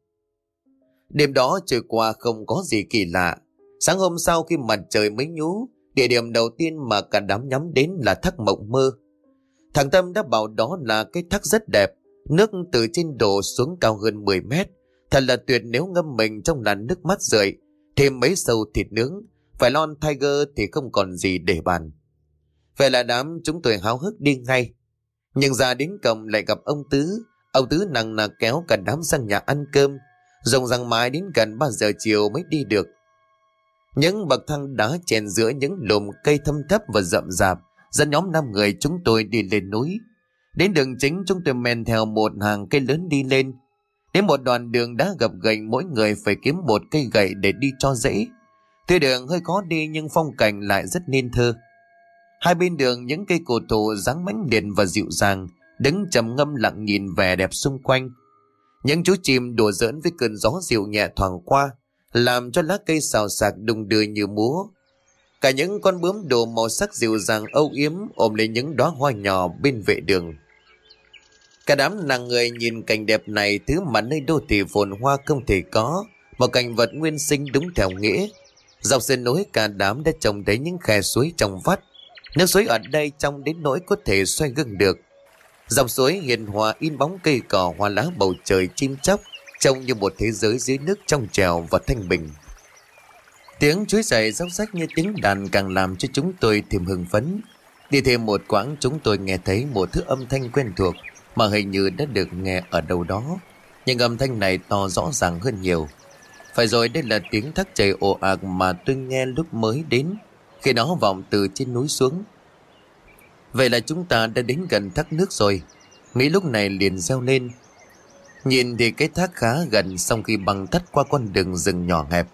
Đêm đó trời qua không có gì kỳ lạ. Sáng hôm sau khi mặt trời mới nhú, địa điểm đầu tiên mà cả đám nhắm đến là thác mộng mơ. Thằng Tâm đã bảo đó là cái thác rất đẹp, nước từ trên đổ xuống cao hơn 10 mét. Thật là tuyệt nếu ngâm mình trong làn nước mắt rượi, thêm mấy sâu thịt nướng, phải lon tiger thì không còn gì để bàn. Vậy là đám chúng tôi háo hức đi ngay. Nhưng ra đến cổng lại gặp ông Tứ. Ông Tứ nặng nà kéo cả đám sang nhà ăn cơm. Rồng răng mãi đến gần 3 giờ chiều mới đi được. Những bậc thang đá chèn giữa những lùm cây thâm thấp và rậm rạp dẫn nhóm 5 người chúng tôi đi lên núi. Đến đường chính chúng tôi men theo một hàng cây lớn đi lên. Đến một đoạn đường đã gập ghềnh mỗi người phải kiếm một cây gậy để đi cho dễ. Tuy đường hơi khó đi nhưng phong cảnh lại rất nên thơ. Hai bên đường những cây cổ thụ dáng mãnh liệt và dịu dàng, đứng trầm ngâm lặng nhìn vẻ đẹp xung quanh. Những chú chim đùa giỡn với cơn gió dịu nhẹ thoảng qua, làm cho lá cây xào xạc đùng đưa như múa. Cả những con bướm đồ màu sắc dịu dàng âu yếm ôm lấy những đóa hoa nhỏ bên vệ đường. Cả đám nàng người nhìn cảnh đẹp này thứ mà nơi đô thị phồn hoa không thể có, một cảnh vật nguyên sinh đúng theo nghĩa. Dọc sườn núi cả đám đã trông thấy những khe suối trong vắt, Nước suối ở đây trong đến nỗi có thể xoay gương được. Dòng suối hiền hòa in bóng cây cỏ hoa lá bầu trời chim chóc, trông như một thế giới dưới nước trong trèo và thanh bình. Tiếng chuối giày róc rách như tiếng đàn càng làm cho chúng tôi thêm hưng phấn. Đi thêm một quãng chúng tôi nghe thấy một thứ âm thanh quen thuộc mà hình như đã được nghe ở đâu đó. Nhưng âm thanh này to rõ ràng hơn nhiều. Phải rồi đây là tiếng thác chảy ồ ạt mà tôi nghe lúc mới đến khi nó vọng từ trên núi xuống. Vậy là chúng ta đã đến gần thác nước rồi. Mỹ lúc này liền reo lên. Nhìn thì cái thác khá gần sau khi băng thắt qua con đường rừng nhỏ hẹp.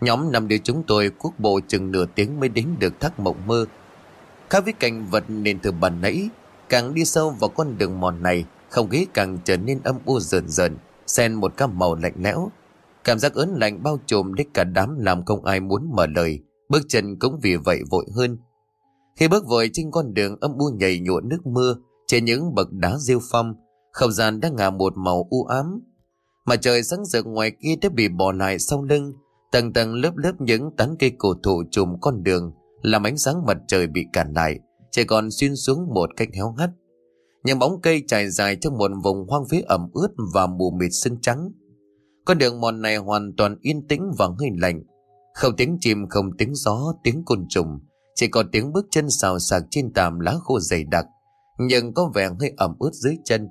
Nhóm năm đứa chúng tôi cuốc bộ chừng nửa tiếng mới đến được thác mộng mơ. Khác với cảnh vật nền từ bàn nãy, càng đi sâu vào con đường mòn này, không khí càng trở nên âm u rờn rờn, xen một các màu lạnh lẽo. Cảm giác ớn lạnh bao trùm đến cả đám làm không ai muốn mở lời. Bước chân cũng vì vậy vội hơn. Khi bước vội trên con đường âm u nhảy nhụa nước mưa, trên những bậc đá rêu phong, không gian đang ngả một màu u ám. Mà trời sáng rực ngoài kia đã bị bỏ lại sau lưng, tầng tầng lớp lớp những tán cây cổ thụ trùm con đường, làm ánh sáng mặt trời bị cản lại, Trẻ còn xuyên xuống một cách héo hắt. Những bóng cây trải dài trong một vùng hoang phế ẩm ướt và mù mịt sương trắng. Con đường mòn này hoàn toàn yên tĩnh và hơi lạnh, không tiếng chim, không tiếng gió, tiếng côn trùng, chỉ có tiếng bước chân xào xạc trên tàm lá khô dày đặc, nhưng có vẻ hơi ẩm ướt dưới chân.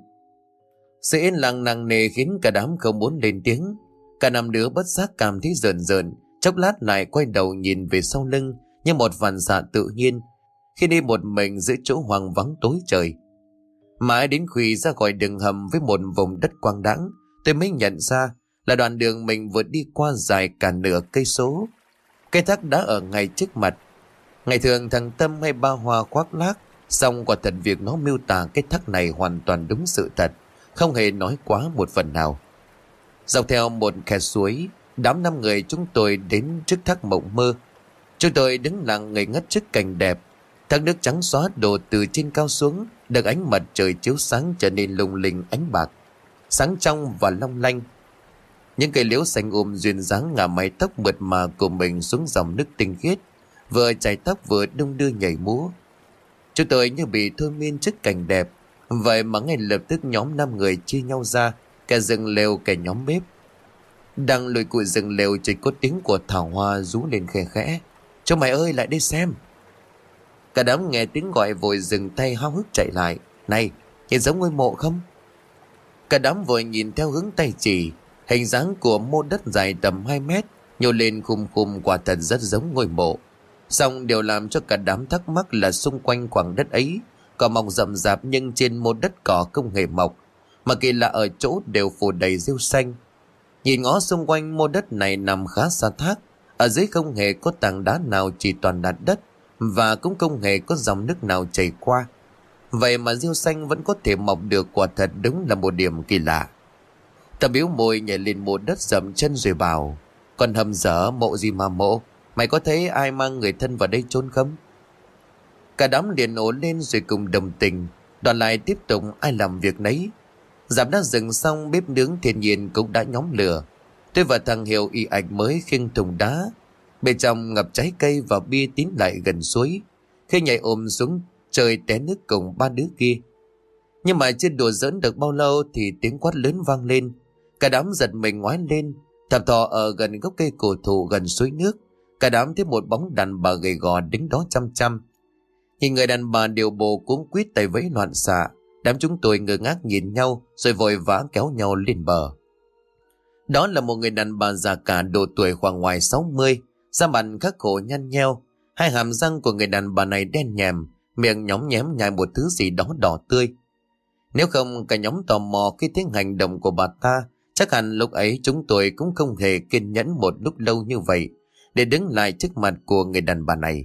Sự yên lặng nặng nề khiến cả đám không muốn lên tiếng. Cả năm đứa bất giác cảm thấy rợn rợn, chốc lát lại quay đầu nhìn về sau lưng như một phản xạ dạ tự nhiên khi đi một mình giữa chỗ hoang vắng tối trời. Mãi đến khi ra khỏi đường hầm với một vùng đất quang đãng, tôi mới nhận ra là đoạn đường mình vừa đi qua dài cả nửa cây số. Cây thác đã ở ngay trước mặt. Ngày thường thằng Tâm hay ba hoa khoác lác, xong quả thật việc nó miêu tả cái thác này hoàn toàn đúng sự thật, không hề nói quá một phần nào. Dọc theo một khe suối, đám năm người chúng tôi đến trước thác mộng mơ. Chúng tôi đứng lặng người ngất trước cảnh đẹp. Thác nước trắng xóa đổ từ trên cao xuống, được ánh mặt trời chiếu sáng trở nên lung linh ánh bạc. Sáng trong và long lanh. Những cây liễu xanh ôm duyên dáng ngả mái tóc mượt mà của mình xuống dòng nước tinh khiết, vừa chảy tóc vừa đung đưa nhảy múa. Chúng tôi như bị thôi miên trước cảnh đẹp, vậy mà ngay lập tức nhóm năm người chia nhau ra, kẻ rừng lều kẻ nhóm bếp. Đang lùi cụi rừng lều chỉ có tiếng của Thảo Hoa rú lên khe khẽ. Cho mày ơi lại đây xem. Cả đám nghe tiếng gọi vội dừng tay hao hức chạy lại. Này, nhìn giống ngôi mộ không? Cả đám vội nhìn theo hướng tay chỉ. Hình dáng của mô đất dài tầm 2 mét nhô lên khum khum quả thật rất giống ngôi mộ. Xong điều làm cho cả đám thắc mắc là xung quanh khoảng đất ấy cỏ mọc rậm rạp nhưng trên mô đất cỏ không hề mọc mà kỳ lạ ở chỗ đều phủ đầy rêu xanh. Nhìn ngó xung quanh mô đất này nằm khá xa thác, ở dưới không hề có tảng đá nào chỉ toàn là đất và cũng không hề có dòng nước nào chảy qua. Vậy mà rêu xanh vẫn có thể mọc được quả thật đúng là một điểm kỳ lạ. Ta biếu môi nhảy lên một đất dậm chân rồi bảo, Còn hầm dở, mộ gì mà mộ Mày có thấy ai mang người thân vào đây trốn không? Cả đám liền ổ lên rồi cùng đồng tình, Đoàn lại tiếp tục ai làm việc nấy Giảm đã dừng xong bếp nướng, thiên nhiên cũng đã nhóm lửa Tôi và thằng Hiệu y ảnh mới khiêng thùng đá Bên trong ngập trái cây và bia tín lại gần suối. Khi nhảy ôm xuống, trời té nước cùng ba đứa kia. Nhưng mà chưa đùa dẫn được bao lâu Thì tiếng quát lớn vang lên. Cả đám giật mình ngoái lên Thập thò ở gần gốc cây cổ thụ gần suối nước. Cả đám thấy một bóng đàn bà gầy gò đứng đó chăm chăm. Nhìn người đàn bà điều bộ cuống quýt tay vẫy loạn xạ, Đám chúng tôi ngơ ngác nhìn nhau, Rồi vội vã kéo nhau lên bờ. Đó là một người đàn bà già cả độ tuổi khoảng ngoài 60 Da mặt khắc khổ nhăn nheo. Hai hàm răng của người đàn bà này đen nhèm Miệng nhóm nhém nhai một thứ gì đó đỏ tươi. Nếu không cả nhóm tò mò khi tiếng hành động của bà ta Chắc hẳn lúc ấy chúng tôi cũng không hề kiên nhẫn một lúc lâu như vậy Để đứng lại trước mặt của người đàn bà này.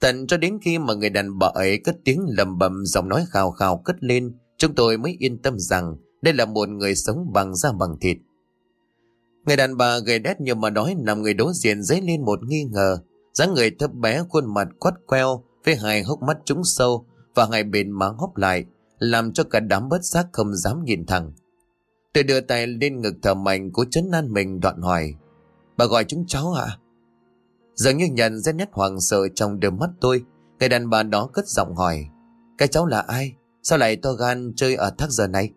Tận cho đến khi mà người đàn bà ấy cất tiếng lầm bầm giọng nói khào khào cất lên, chúng tôi mới yên tâm rằng đây là một người sống bằng da bằng thịt. Người đàn bà gầy đét như mà đói nằm người đối diện dấy lên một nghi ngờ. dáng người thấp bé, khuôn mặt quắt queo, với hai hốc mắt trúng sâu và hai bên má hóp lại, làm cho cả đám bất giác không dám nhìn thẳng. Tôi đưa tay lên ngực thở mạnh của chấn an mình đoạn hỏi. Bà gọi chúng cháu ạ? À? Dường như nhận ra nét hoàng sợ trong đôi mắt tôi, Người đàn bà đó cất giọng hỏi, Cái cháu là ai Sao lại to gan chơi ở thác giờ này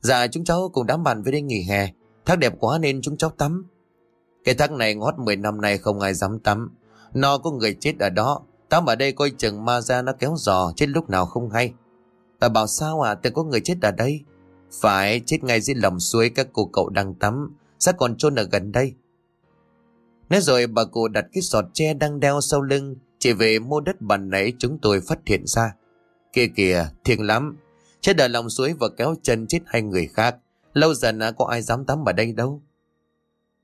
Dạ chúng cháu cùng đám bạn với đi nghỉ hè Thác đẹp quá nên chúng cháu tắm. Cái thác này ngót 10 năm nay không ai dám tắm. Nó có người chết ở đó. Tắm ở đây coi chừng ma ra nó kéo giò, Chết lúc nào không hay. Bà bảo, sao à từng có người chết ở đây? Phải, chết ngay dưới lòng suối Các cô cậu đang tắm. Sẽ còn chôn ở gần đây. Nói rồi bà cụ đặt cái sọt tre đang đeo sau lưng, Chỉ về mua đất bàn nãy chúng tôi phát hiện ra. Kìa kìa thiêng lắm. Chết ở lòng suối và kéo chân chết hai người khác. Lâu dần à, có ai dám tắm ở đây đâu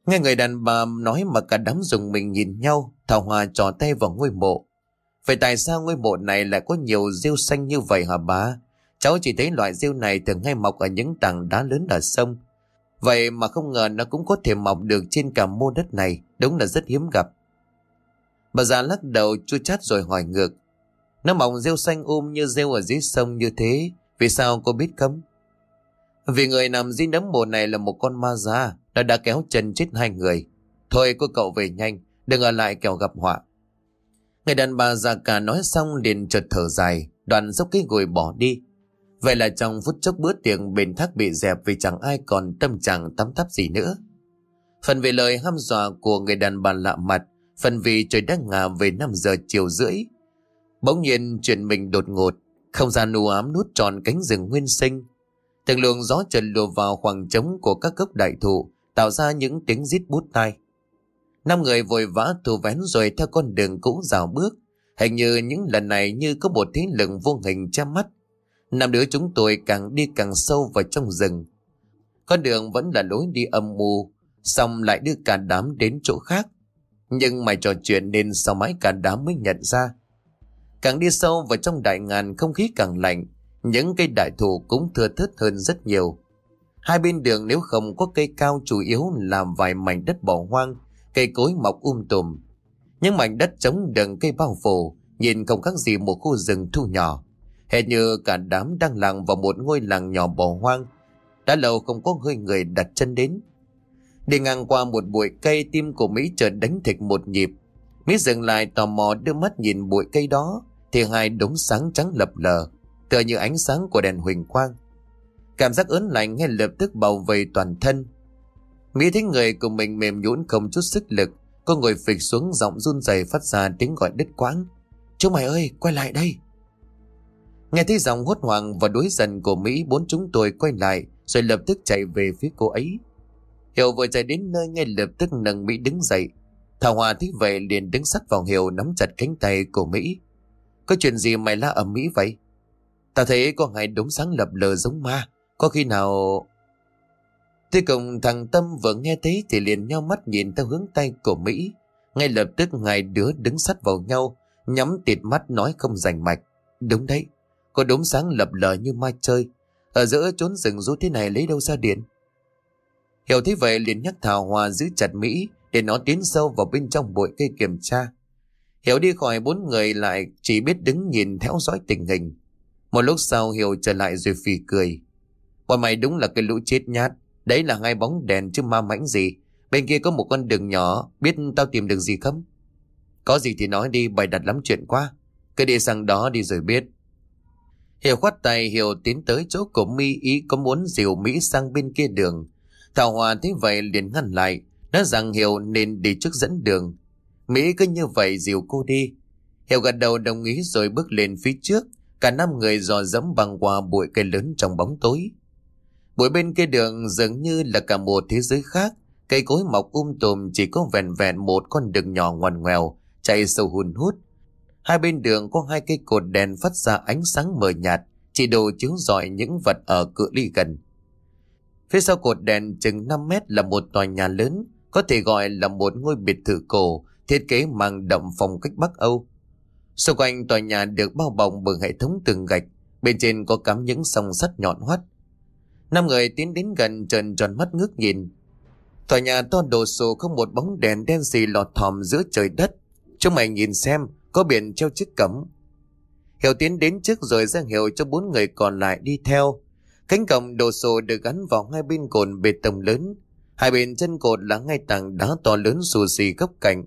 Nghe người đàn bà nói mà cả đám dùng mình nhìn nhau Thảo Hòa trò tay vào ngôi mộ Vậy tại sao ngôi mộ này lại có nhiều rêu xanh như vậy hả bà? Cháu chỉ thấy loại rêu này thường hay mọc ở những tảng đá lớn ở sông Vậy mà không ngờ nó cũng có thể mọc được trên cả mô đất này, đúng là rất hiếm gặp. Bà già lắc đầu chua chát rồi hỏi ngược. Nó mọc rêu xanh um như rêu ở dưới sông như thế, vì sao cô biết không? Vì người nằm dưới nấm mồ này là một con ma già, đã đã kéo chân chết hai người. Thôi cô cậu về nhanh, đừng ở lại kẻo gặp họa. Người đàn bà già cả nói xong liền chợt thở dài, đoàn dốc cái gùi bỏ đi. Vậy là trong phút chốc bữa tiệc bền thác bị dẹp vì chẳng ai còn tâm trạng tắm thắp gì nữa. Phần về lời hăm dọa của người đàn bà lạ mặt, phần vì trời đang ngả về 5 giờ chiều rưỡi. Bỗng nhiên chuyện mình đột ngột, không gian u ám nút tròn cánh rừng nguyên sinh. Từng luồng gió trần lùa vào khoảng trống của các gốc đại thụ, tạo ra những tiếng rít bút tai. Năm người vội vã thu vén rồi theo con đường cũ rào bước. Hình như những lần này như có một thế lực vô hình che mắt Năm đứa chúng tôi càng đi càng sâu vào trong rừng. Con đường vẫn là lối đi âm mưu, xong lại đưa cả đám đến chỗ khác. Nhưng mày trò chuyện nên sau mãi cả đám mới nhận ra. Càng đi sâu vào trong đại ngàn không khí càng lạnh, những cây đại thụ cũng thưa thớt hơn rất nhiều. Hai bên đường nếu không có cây cao chủ yếu làm vài mảnh đất bỏ hoang, cây cối mọc um tùm. Những mảnh đất trống đựng cây bao phủ, nhìn không khác gì một khu rừng thu nhỏ. Hệt như cả đám đang làng vào một ngôi làng nhỏ bỏ hoang, đã lâu không có hơi người đặt chân đến. Đi ngang qua một bụi cây tim của Mỹ chợt đánh thịt một nhịp. Mỹ dừng lại tò mò đưa mắt nhìn bụi cây đó, thì hai đống sáng trắng lập lờ, tựa như ánh sáng của đèn huỳnh quang. Cảm giác ớn lạnh ngay lập tức bao vây toàn thân. Mỹ thấy người của mình mềm nhũn không chút sức lực, cô ngồi phịch xuống giọng run rẩy phát ra tiếng gọi đứt quãng. Chúng mày ơi, quay lại đây. Nghe thấy giọng hốt hoảng và đối dần của Mỹ bốn chúng tôi quay lại rồi lập tức chạy về phía cô ấy. Hiểu vừa chạy đến nơi ngay lập tức nâng Mỹ đứng dậy. Thảo Hòa thấy vậy liền đứng sát vào Hiểu nắm chặt cánh tay của Mỹ. Có chuyện gì mày la ầm Mỹ vậy? Ta thấy có hai đống sáng lập lờ giống ma. Có khi nào... Tuy cùng thằng Tâm vừa nghe thấy thì liền nhau mắt nhìn theo hướng tay của Mỹ. Ngay lập tức hai đứa đứng sát vào nhau, nhắm tịt mắt nói không rành mạch. Đúng đấy, có đống sáng lập lờ như mai chơi. Ở giữa trốn rừng rú thế này lấy đâu ra điện? Hiểu thế vậy liền nhắc Thảo Hòa giữ chặt Mỹ để nó tiến sâu vào bên trong bụi cây kiểm tra. Hiểu đi khỏi bốn người lại chỉ biết đứng nhìn theo dõi tình hình. Một lúc sau Hiểu trở lại rồi phì cười. Bọn mày đúng là cái lũ chết nhát. Đấy là hai bóng đèn chứ ma mãnh gì. Bên kia có một con đường nhỏ, biết tao tìm được gì không? Có gì thì nói đi, bày đặt lắm chuyện quá. Cứ đi sang đó đi rồi biết. Hiểu khoát tay Hiểu tiến tới chỗ của mi ý có muốn dìu Mỹ sang bên kia đường. Thảo Hòa thấy vậy liền ngăn lại, nói rằng Hiểu nên đi trước dẫn đường. Mỹ cứ như vậy dìu cô đi. Hiểu gật đầu đồng ý rồi bước lên phía trước, cả năm người dò dẫm băng qua bụi cây lớn trong bóng tối. Bụi bên kia đường dường như là cả một thế giới khác, cây cối mọc um tùm chỉ có vẹn vẹn một con đường nhỏ ngoằn ngoèo, chạy sâu hùn hút. Hai bên đường có hai cây cột đèn phát ra ánh sáng mờ nhạt, chỉ đồ chiếu rọi những vật ở cự ly gần. Phía sau cột đèn chừng 5 mét là một tòa nhà lớn, có thể gọi là một ngôi biệt thự cổ, thiết kế mang đậm phong cách Bắc Âu. Xung quanh tòa nhà được bao bọc bởi hệ thống tường gạch, bên trên có cắm những song sắt nhọn hoắt. Năm người tiến đến gần trần tròn mắt ngước nhìn. Tòa nhà to đồ sộ không một bóng đèn đen xì lọt thòm giữa trời đất. Chúng mày nhìn xem, có biển treo chiếc cấm. Hiểu tiến đến trước rồi ra hiệu cho bốn người còn lại đi theo. Cánh cổng đồ sộ được gắn vào hai bên cột bê tông lớn. Hai bên chân cột là ngay tảng đá to lớn xù xì góc cạnh.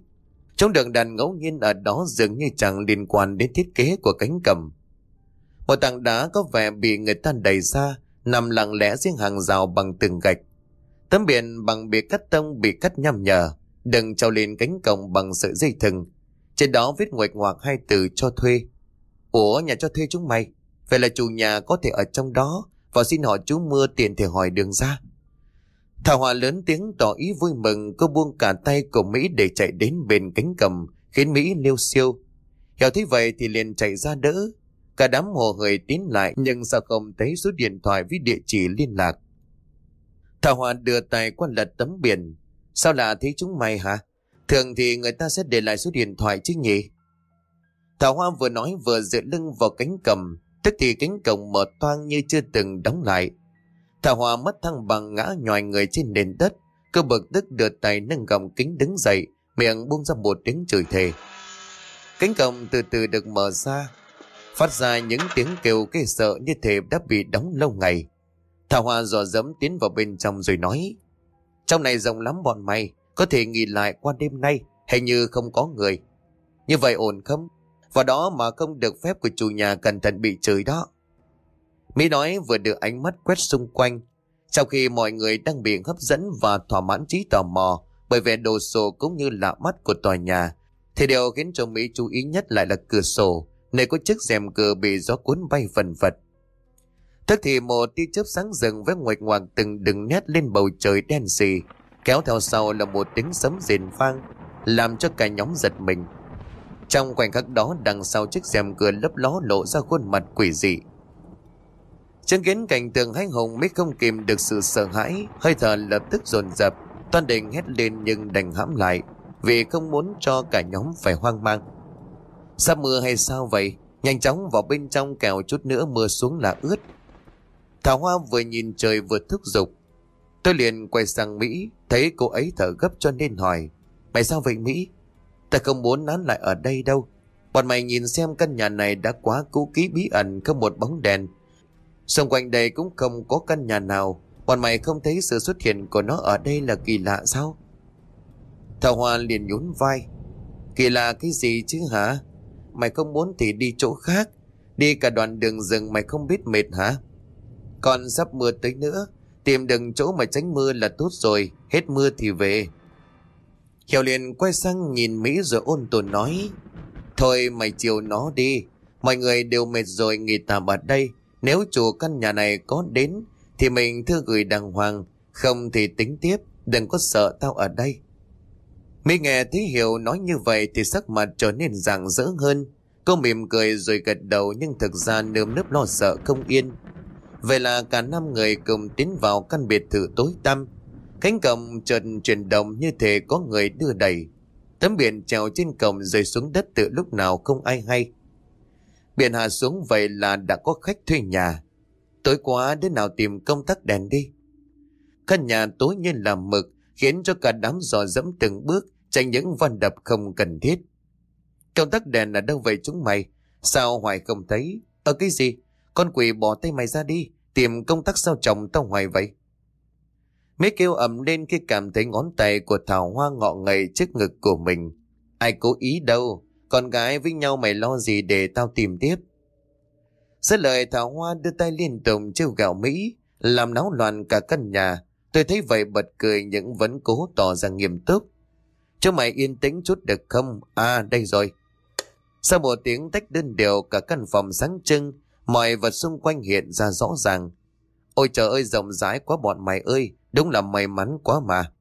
Trong đường đàn ngẫu nhiên ở đó dường như chẳng liên quan đến thiết kế của cánh cầm. Một tảng đá có vẻ bị người ta đẩy ra, nằm lặng lẽ riêng hàng rào bằng từng gạch. Tấm biển bằng bìa cắt tông bị cắt nhăm nhở, đừng treo lên cánh cổng bằng sợi dây thừng. Trên đó viết ngoạch ngoạc hai từ cho thuê. Ủa nhà cho thuê chúng mày? Vậy là chủ nhà có thể ở trong đó, và xin họ chú mưa tiền thì hỏi đường ra. Thảo Hòa lớn tiếng tỏ ý vui mừng, cô buông cả tay của Mỹ để chạy đến bên cánh cầm, khiến Mỹ liêu siêu. Hiểu thấy vậy thì liền chạy ra đỡ. Cả đám hồ hời tín lại nhưng sao không thấy số điện thoại với địa chỉ liên lạc. Thảo Hòa đưa tay qua lật tấm biển. Sao lạ thấy chúng mày hả? Thường thì người ta sẽ để lại số điện thoại chứ nhỉ? Thảo Hoa vừa nói vừa dựa lưng vào cánh cầm, tức thì cánh cổng mở toang như chưa từng đóng lại. Thảo Hòa mất thăng bằng ngã nhòi người trên nền đất, cơ bực tức đưa tay nâng gọng kính đứng dậy, miệng buông ra một tiếng chửi thề. Cánh cổng từ từ được mở ra, phát ra những tiếng kêu kê sợ như thể đã bị đóng lâu ngày. Thảo Hòa dò dẫm tiến vào bên trong rồi nói, trong này rộng lắm bọn mày, có thể nghỉ lại qua đêm nay, hình như không có người. Như vậy ổn không? Và đó mà không được phép của chủ nhà cẩn thận bị chửi đó. Mỹ nói vừa được ánh mắt quét xung quanh. Sau khi mọi người đang bị hấp dẫn và thỏa mãn trí tò mò bởi vẻ đồ sộ cũng như lạ mắt của tòa nhà, thì điều khiến cho Mỹ chú ý nhất lại là cửa sổ, nơi có chiếc rèm cửa bị gió cuốn bay phần vật. Tức thì một tia chớp sáng rừng với ngoạch ngoạc từng đường nét lên bầu trời đen xì, kéo theo sau là một tiếng sấm rền vang, làm cho cả nhóm giật mình. Trong khoảnh khắc đó đằng sau chiếc rèm cửa lấp ló lộ ra khuôn mặt quỷ dị. Chứng kiến cảnh tượng hanh hùng mới không kìm được sự sợ hãi, hơi thở lập tức dồn dập, toàn định hét lên nhưng đành hãm lại, vì không muốn cho cả nhóm phải hoang mang. Sắp mưa hay sao vậy? Nhanh chóng vào bên trong kèo chút nữa mưa xuống là ướt. Thảo Hoa vừa nhìn trời vừa thúc giục. Tôi liền quay sang Mỹ, thấy cô ấy thở gấp cho nên hỏi. Mày sao vậy Mỹ? Ta không muốn nán lại ở đây đâu. Bọn mày nhìn xem căn nhà này đã quá cũ kỹ bí ẩn không một bóng đèn. Xung quanh đây cũng không có căn nhà nào. Bọn mày không thấy sự xuất hiện của nó ở đây là kỳ lạ sao? Thảo Hoa liền nhún vai. Kỳ lạ cái gì chứ hả? Mày không muốn thì đi chỗ khác. Đi cả đoạn đường rừng mày không biết mệt hả? Còn sắp mưa tới nữa. Tìm đừng chỗ mà tránh mưa là tốt rồi. Hết mưa thì về. Hiểu liền quay sang nhìn Mỹ rồi ôn tồn nói. Thôi mày chiều nó đi. Mọi người đều mệt rồi nghỉ tạm ở đây. Nếu chủ căn nhà này có đến, thì mình thư gửi đàng hoàng. Không thì tính tiếp. Đừng có sợ tao ở đây. Mỹ nghe thấy Hiểu nói như vậy thì sắc mặt trở nên rạng rỡ hơn. Cô mỉm cười rồi gật đầu nhưng thực ra nơm nớp lo sợ không yên. Vậy là cả năm người cùng tiến vào căn biệt thự tối tăm. Cánh cổng chợt chuyển động như thể có người đưa đẩy. Tấm biển treo trên cổng rơi xuống đất từ lúc nào không ai hay. Biển hạ xuống vậy là đã có khách thuê nhà. Tối quá đến nào tìm công tắc đèn đi. Căn nhà tối như là mực khiến cho cả đám dò dẫm từng bước tránh những văn đập không cần thiết. Công tắc đèn là đâu vậy chúng mày? Sao hoài không thấy? Ở cái gì? Con quỷ bỏ tay mày ra đi, tìm công tắc sao chồng tao hoài vậy? Mấy kêu ầm lên khi cảm thấy ngón tay của Thảo Hoa ngọ ngậy trước ngực của mình. Ai cố ý đâu, con gái với nhau mày lo gì để tao tìm tiếp. Rất lời Thảo Hoa đưa tay liên tục trêu gạo Mỹ, làm náo loạn cả căn nhà. Tôi thấy vậy bật cười nhưng vẫn cố tỏ ra nghiêm túc. Cho mày yên tĩnh chút được không? À đây rồi. Sau một tiếng tách đơn đều cả căn phòng sáng trưng, mọi vật xung quanh hiện ra rõ ràng. Ôi trời ơi rộng rãi quá bọn mày ơi, đúng là may mắn quá mà.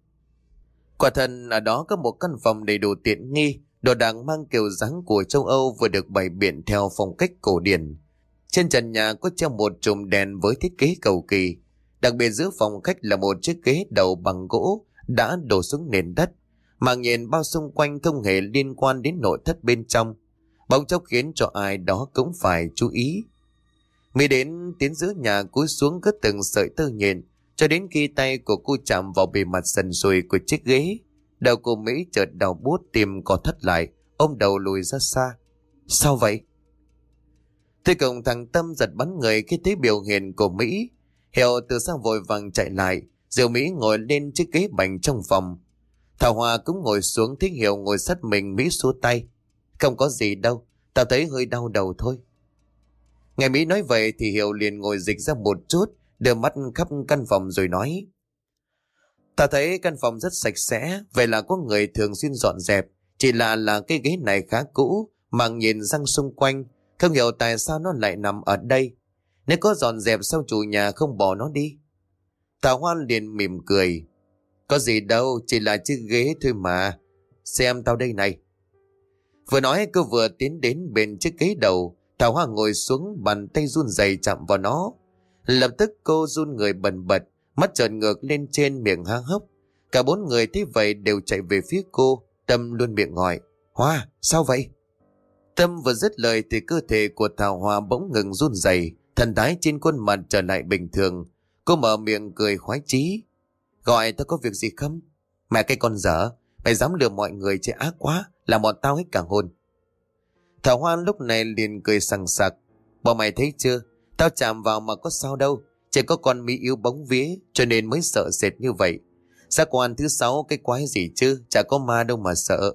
Quả thân ở đó có một căn phòng đầy đủ tiện nghi, đồ đạc mang kiểu dáng của châu Âu vừa được bày biện theo phong cách cổ điển. Trên trần nhà có treo một chùm đèn với thiết kế cầu kỳ. Đặc biệt giữa phòng khách là một chiếc ghế đầu bằng gỗ đã đổ xuống nền đất. Mà nhìn bao xung quanh không hề liên quan đến nội thất bên trong. Bỗng chốc khiến cho ai đó cũng phải chú ý. Mỹ đến tiến giữa nhà cúi xuống cất từng sợi tơ nhện, cho đến khi tay của cô chạm vào bề mặt sần sùi của chiếc ghế. Đầu cô Mỹ chợt đau bút tìm có thất lại, ôm đầu lùi ra xa. Sao vậy? Thế cùng thằng Tâm giật bắn người khi thấy biểu hiện của Mỹ. Hiệu từ xa vội vàng chạy lại, Diệu Mỹ ngồi lên chiếc ghế bành trong phòng. Thảo Hòa cũng ngồi xuống thích Hiệu ngồi sát mình Mỹ xua tay. Không có gì đâu, tao thấy hơi đau đầu thôi. Ngày Mỹ nói vậy thì Hiệu liền ngồi dịch ra một chút, đưa mắt khắp căn phòng rồi nói. Ta thấy căn phòng rất sạch sẽ, vậy là có người thường xuyên dọn dẹp. Chỉ là là cái ghế này khá cũ, mà nhìn răng xung quanh, không hiểu tại sao nó lại nằm ở đây. Nếu có dọn dẹp sao chủ nhà không bỏ nó đi? Tào Hoan liền mỉm cười. Có gì đâu, chỉ là chiếc ghế thôi mà. Xem tao đây này. Vừa nói cô vừa tiến đến bên chiếc ghế đầu, Tào Hoa ngồi xuống bàn tay run rẩy chạm vào nó. Lập tức cô run người bần bật, mắt trợn ngược lên trên miệng há hốc. Cả bốn người thấy vậy đều chạy về phía cô, Tâm luôn miệng hỏi. Hoa, sao vậy? Tâm vừa dứt lời thì cơ thể của Thảo Hoa bỗng ngừng run rẩy, thần thái trên khuôn mặt trở lại bình thường. Cô mở miệng cười khoái chí. Gọi tao có việc gì không? Mẹ cái con dở, mày dám lừa mọi người chứ ác quá, làm bọn tao hết cả hồn. Thảo Hoa lúc này liền cười sằng sặc. Bọn mày thấy chưa, tao chạm vào mà có sao đâu, chỉ có con Mỹ yêu bóng vía cho nên mới sợ sệt như vậy. Giác quan thứ sáu cái quái gì chứ, chả có ma đâu mà sợ.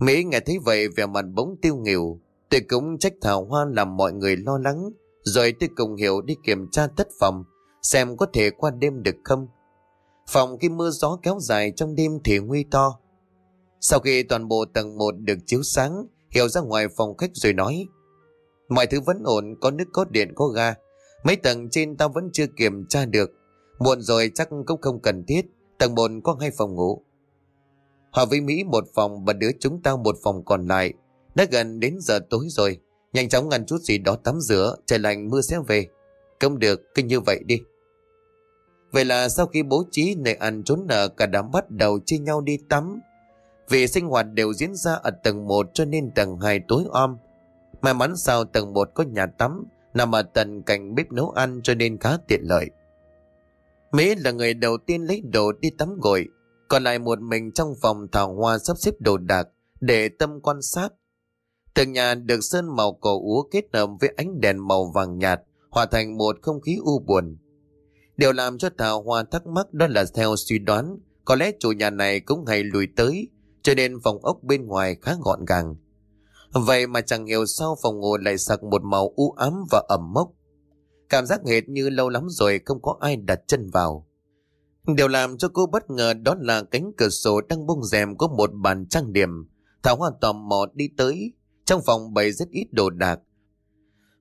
Mỹ nghe thấy vậy vẻ mặt bỗng tiêu nghỉu, tôi cũng trách Thảo Hoa làm mọi người lo lắng, rồi tôi cùng hiểu đi kiểm tra tất phòng, xem có thể qua đêm được không. Phòng khi mưa gió kéo dài trong đêm thì nguy to. Sau khi toàn bộ tầng 1 được chiếu sáng, Hiểu ra ngoài phòng khách rồi nói Mọi thứ vẫn ổn, có nước có điện có ga Mấy tầng trên tao vẫn chưa kiểm tra được. Muộn rồi chắc cũng không cần thiết. Tầng 1 có hai phòng ngủ. Họ với Mỹ một phòng và đứa chúng tao một phòng còn lại. Đã gần đến giờ tối rồi. Nhanh chóng ngăn chút gì đó tắm rửa Trời lạnh mưa sẽ về. Không được, cứ như vậy đi. Vậy là sau khi bố trí nơi ăn trốn nợ cả đám bắt đầu chia nhau đi tắm. Vì sinh hoạt đều diễn ra ở tầng 1 cho nên tầng 2 tối om. May mắn sao tầng 1 có nhà tắm, nằm ở tận cạnh bếp nấu ăn cho nên khá tiện lợi. Mỹ là người đầu tiên lấy đồ đi tắm gội, còn lại một mình trong phòng thảo hoa sắp xếp đồ đạc để tâm quan sát. Tường nhà được sơn màu cổ úa kết hợp với ánh đèn màu vàng nhạt, hòa thành một không khí u buồn. Điều làm cho Thảo Hoa thắc mắc đó là theo suy đoán, có lẽ chủ nhà này cũng hay lùi tới, cho nên phòng ốc bên ngoài khá gọn gàng. Vậy mà chẳng hiểu sao phòng ngủ lại sặc một màu u ám và ẩm mốc. Cảm giác hệt như lâu lắm rồi không có ai đặt chân vào. Điều làm cho cô bất ngờ đó là cánh cửa sổ đang bung rèm có một bàn trang điểm. Thảo Hoa tò mò đi tới. Trong phòng bày rất ít đồ đạc.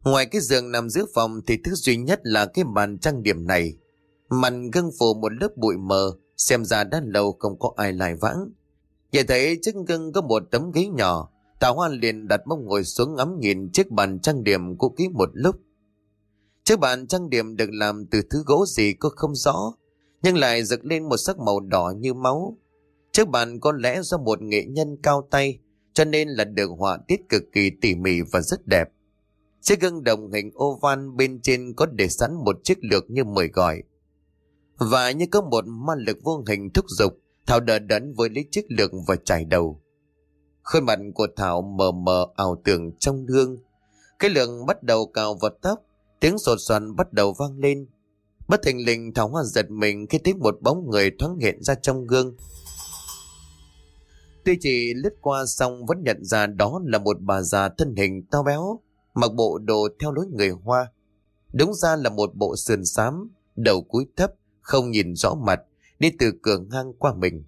Ngoài cái giường nằm giữa phòng thì thứ duy nhất là cái bàn trang điểm này. màn gương phủ một lớp bụi mờ, xem ra đã lâu không có ai lại vãng. Nhìn thấy trước gương có một tấm ghế nhỏ, Tào Hoa liền đặt mông ngồi xuống ngắm nhìn chiếc bàn trang điểm cũ kỹ một lúc. Chiếc bàn trang điểm được làm từ thứ gỗ gì cô không rõ, nhưng lại rực lên một sắc màu đỏ như máu. Chiếc bàn có lẽ do một nghệ nhân cao tay, cho nên là được họa tiết cực kỳ tỉ mỉ và rất đẹp. Chiếc gương đồng hình oval bên trên có để sẵn một chiếc lược như mời gọi. Và như có một ma lực vô hình thúc giục, Thảo đờ đẫn với lấy chiếc lược và chải đầu. Khuôn mặt của Thảo mờ mờ ảo tưởng trong hương. Cái lượng bắt đầu cào vào tóc, tiếng sột soạn bắt đầu vang lên. Bất thình lình Thảo Hoa giật mình khi thấy một bóng người thoáng hiện ra trong gương. Tuy chỉ lướt qua xong vẫn nhận ra đó là một bà già thân hình to béo, mặc bộ đồ theo lối người Hoa. Đúng ra là một bộ sườn xám, đầu cúi thấp, không nhìn rõ mặt, đi từ cửa ngang qua mình.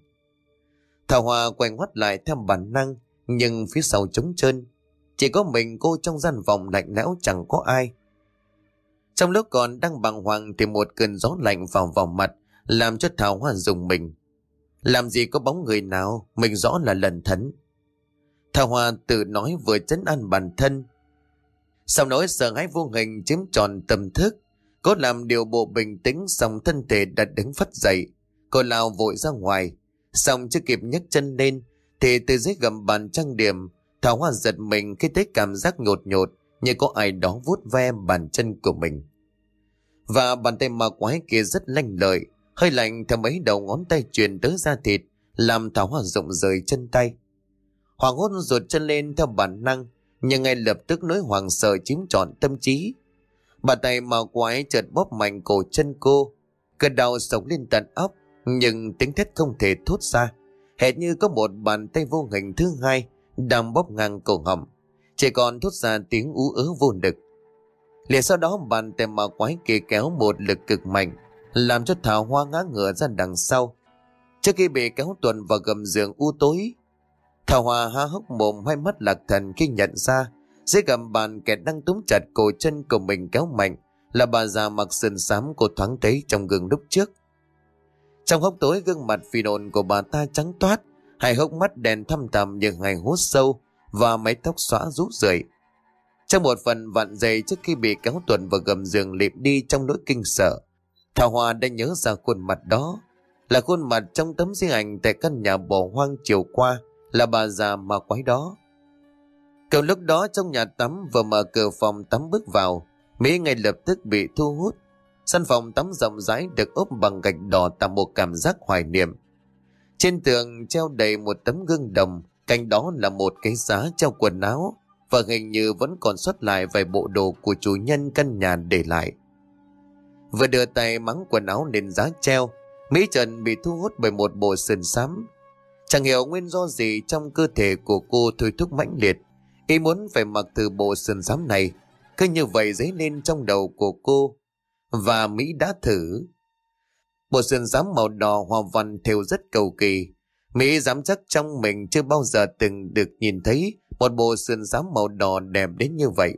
Thảo Hoa quay ngoắt lại theo bản năng, nhưng phía sau trống trơn. Chỉ có mình cô trong gian phòng lạnh lẽo chẳng có ai. Trong lúc còn đang bàng hoàng thì một cơn gió lạnh vào vào mặt, làm cho Thảo Hoa dùng mình. Làm gì có bóng người nào, mình rõ là lần thấn. Thảo Hoa tự nói vừa chấn an bản thân. Sau nỗi sợ hãi vô hình chiếm tròn tâm thức, Cô làm điều bộ bình tĩnh xong thân thể đã đứng phất dậy. Cô lao vội ra ngoài. Xong chưa kịp nhấc chân lên thì từ dưới gầm bàn trang điểm Thảo Hoa giật mình khi thấy cảm giác nhột nhột như có ai đó vuốt ve bàn chân của mình. Và bàn tay ma quái kia rất lanh lợi, hơi lạnh theo mấy đầu ngón tay truyền tới da thịt, làm Thảo Hoa rụng rời chân tay. Hoàng hốt ruột chân lên theo bản năng, nhưng ngay lập tức nỗi hoàng sợ chiếm trọn tâm trí. Bàn tay ma quái chợt bóp mạnh cổ chân cô. Cơn đau sống lên tận óc, nhưng tiếng thét không thể thốt ra. Hệt như có một bàn tay vô hình thứ hai đang bóp ngang cổ họng. Chỉ còn thốt ra tiếng ú ớ vô lực. Liền sau đó bàn tay ma quái kia kéo một lực cực mạnh, làm cho Thảo Hoa ngã ngửa ra đằng sau. Trước khi bị kéo tuần vào gầm giường u tối, Thảo Hoa há hốc mồm hai mắt lạc thần khi nhận ra dưới gầm bàn kẻ đang túm chặt cổ chân của mình kéo mạnh là bà già mặc sườn xám cô thoáng thấy trong gương lúc trước. Trong hốc tối gương mặt phi nộn của bà ta trắng toát, hai hốc mắt đèn thăm tầm như ngày hút sâu và mái tóc xóa rút rượi. Trong một phần vặn dày trước khi bị kéo tuần vào gầm giường lịp đi trong nỗi kinh sợ, Thảo Hòa đã nhớ ra khuôn mặt đó, là khuôn mặt trong tấm di ảnh tại căn nhà bỏ hoang chiều qua, là bà già mà quái đó. Cậu lúc đó trong nhà tắm vừa mở cửa phòng tắm bước vào, Mỹ ngay lập tức bị thu hút. Sân phòng tắm rộng rãi được ốp bằng gạch đỏ tạo một cảm giác hoài niệm. Trên tường treo đầy một tấm gương đồng, cạnh đó là một cái giá treo quần áo và hình như vẫn còn xuất lại vài bộ đồ của chủ nhân căn nhà để lại. Vừa đưa tay mắng quần áo lên giá treo, Mỹ Trần bị thu hút bởi một bộ sườn xám. Chẳng hiểu nguyên do gì trong cơ thể của cô thôi thúc mãnh liệt Ý muốn phải mặc từ bộ sườn xám này, cứ như vậy dấy lên trong đầu của cô. Và Mỹ đã thử. Bộ sườn giám màu đỏ hoa văn theo rất cầu kỳ. Mỹ dám chắc trong mình chưa bao giờ từng được nhìn thấy một bộ sườn giám màu đỏ đẹp đến như vậy.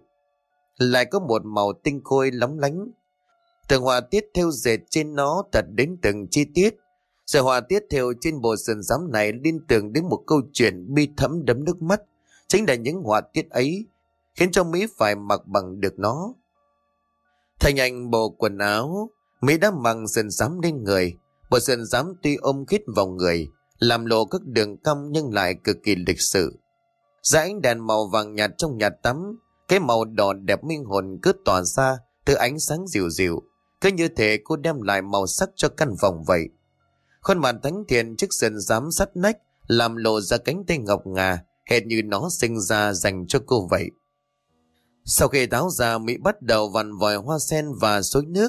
Lại có một màu tinh khôi lóng lánh. Từng họa tiết theo dệt trên nó thật đến từng chi tiết. Sự họa tiết theo trên bộ sườn giám này liên tưởng đến một câu chuyện bi thấm đấm nước mắt Chính là những họa tiết ấy khiến cho Mỹ phải mặc bằng được nó. Thành anh bộ quần áo, Mỹ đã mang sườn xám lên người. Bộ sườn xám tuy ôm khít vào người, làm lộ các đường cong nhưng lại cực kỳ lịch sự. Ra ánh đèn màu vàng nhạt trong nhà tắm, cái màu đỏ đẹp minh hồn cứ tỏa ra từ ánh sáng dịu dịu. Cứ như thể cô đem lại màu sắc cho căn phòng vậy. Khuôn mặt thánh thiện chiếc sườn xám sắt nách làm lộ ra cánh tay ngọc ngà, hệt như nó sinh ra dành cho cô vậy. Sau khi táo ra, Mỹ bắt đầu vặn vòi hoa sen và xối nước.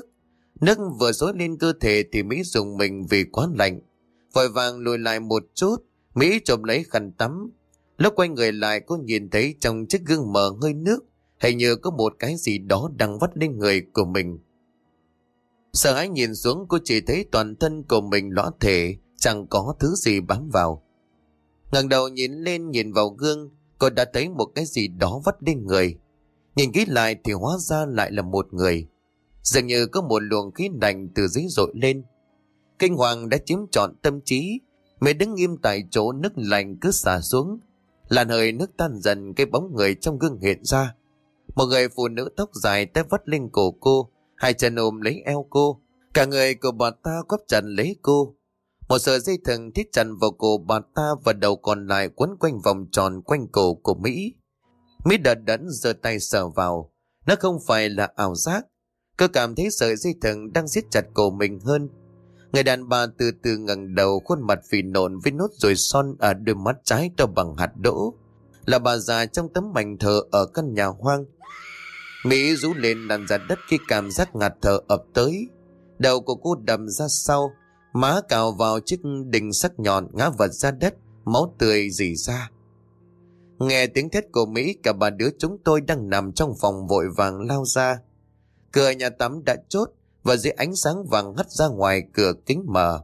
Nước vừa xối lên cơ thể thì Mỹ dùng mình vì quá lạnh. Vội vàng lùi lại một chút, Mỹ chộp lấy khăn tắm. Lúc quay người lại cô nhìn thấy trong chiếc gương mờ hơi nước, hình như có một cái gì đó đang vắt lên người của mình. Sợ hãi nhìn xuống cô chỉ thấy toàn thân của mình lõa thể, chẳng có thứ gì bám vào ngẩng đầu nhìn lên nhìn vào gương, cô đã thấy một cái gì đó vắt lên người. Nhìn kỹ lại thì hóa ra lại là một người. Dường như có một luồng khí lạnh từ dưới dội lên. Kinh hoàng đã chiếm trọn tâm trí. Mẹ đứng im tại chỗ nước lạnh cứ xả xuống. Làn hơi nước tan dần cái bóng người trong gương hiện ra. Một người phụ nữ tóc dài tay vắt lên cổ cô, hai chân ôm lấy eo cô. Cả người của bà ta quắp chặt lấy cô, một sợi dây thừng thiết chặt vào cổ bà ta và đầu còn lại quấn quanh vòng tròn quanh cổ của Mỹ. Mỹ đợt đẫn giơ tay sờ vào. Nó không phải là ảo giác. Cơ cảm thấy sợi dây thừng đang siết chặt cổ mình hơn. Người đàn bà từ từ ngẩng đầu khuôn mặt phì nộn với nốt rồi son ở đôi mắt trái to bằng hạt đỗ. Là bà già trong tấm mảnh thờ ở căn nhà hoang. Mỹ rú lên nằm ra đất khi cảm giác ngạt thở ập tới. Đầu của cô đầm ra sau Má cào vào chiếc đình sắc nhọn ngã vật ra đất, máu tươi dì ra. Nghe tiếng thét của Mỹ cả ba đứa chúng tôi đang nằm trong phòng vội vàng lao ra. Cửa nhà tắm đã chốt và dưới ánh sáng vàng hắt ra ngoài cửa kính mờ.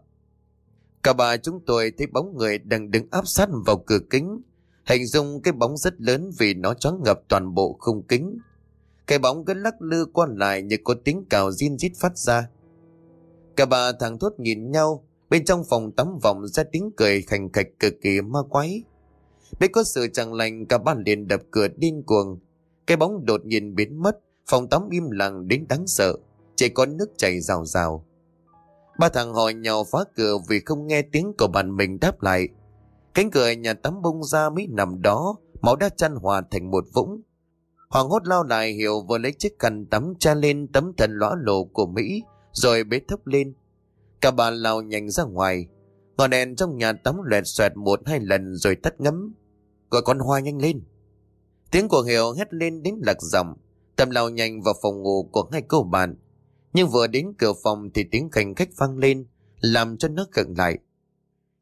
Cả bà chúng tôi thấy bóng người đang đứng áp sát vào cửa kính. Hình dung cái bóng rất lớn vì nó choáng ngập toàn bộ khung kính. Cái bóng cứ lắc lư qua lại như có tiếng cào zin rít phát ra. Cả bà thằng thốt nhìn nhau, bên trong phòng tắm vọng ra tiếng cười khành khạch cực kỳ ma quái. Biết có sự chẳng lành cả ba liền đập cửa điên cuồng. Cái bóng đột nhiên biến mất, phòng tắm im lặng đến đáng sợ, chỉ có nước chảy rào rào. Ba thằng hỏi nhau phá cửa vì không nghe tiếng của bạn mình đáp lại. Cánh cửa nhà tắm bung ra mới nằm đó, máu đã chăn hòa thành một vũng. Hoàng hốt lao lại hiểu vừa lấy chiếc khăn tắm cha lên tấm thần lõa lộ của Mỹ, rồi bế thấp lên. Cả bà lao nhanh ra ngoài. Ngọn đèn trong nhà tắm lẹt xoẹt một hai lần rồi tắt ngấm. Gọi con Hoa nhanh lên. Tiếng của Hiểu hét lên đến lạc giọng. Tâm lao nhanh vào phòng ngủ của hai cô bạn. Nhưng vừa đến cửa phòng thì tiếng khanh khách vang lên, làm cho nó khựng lại.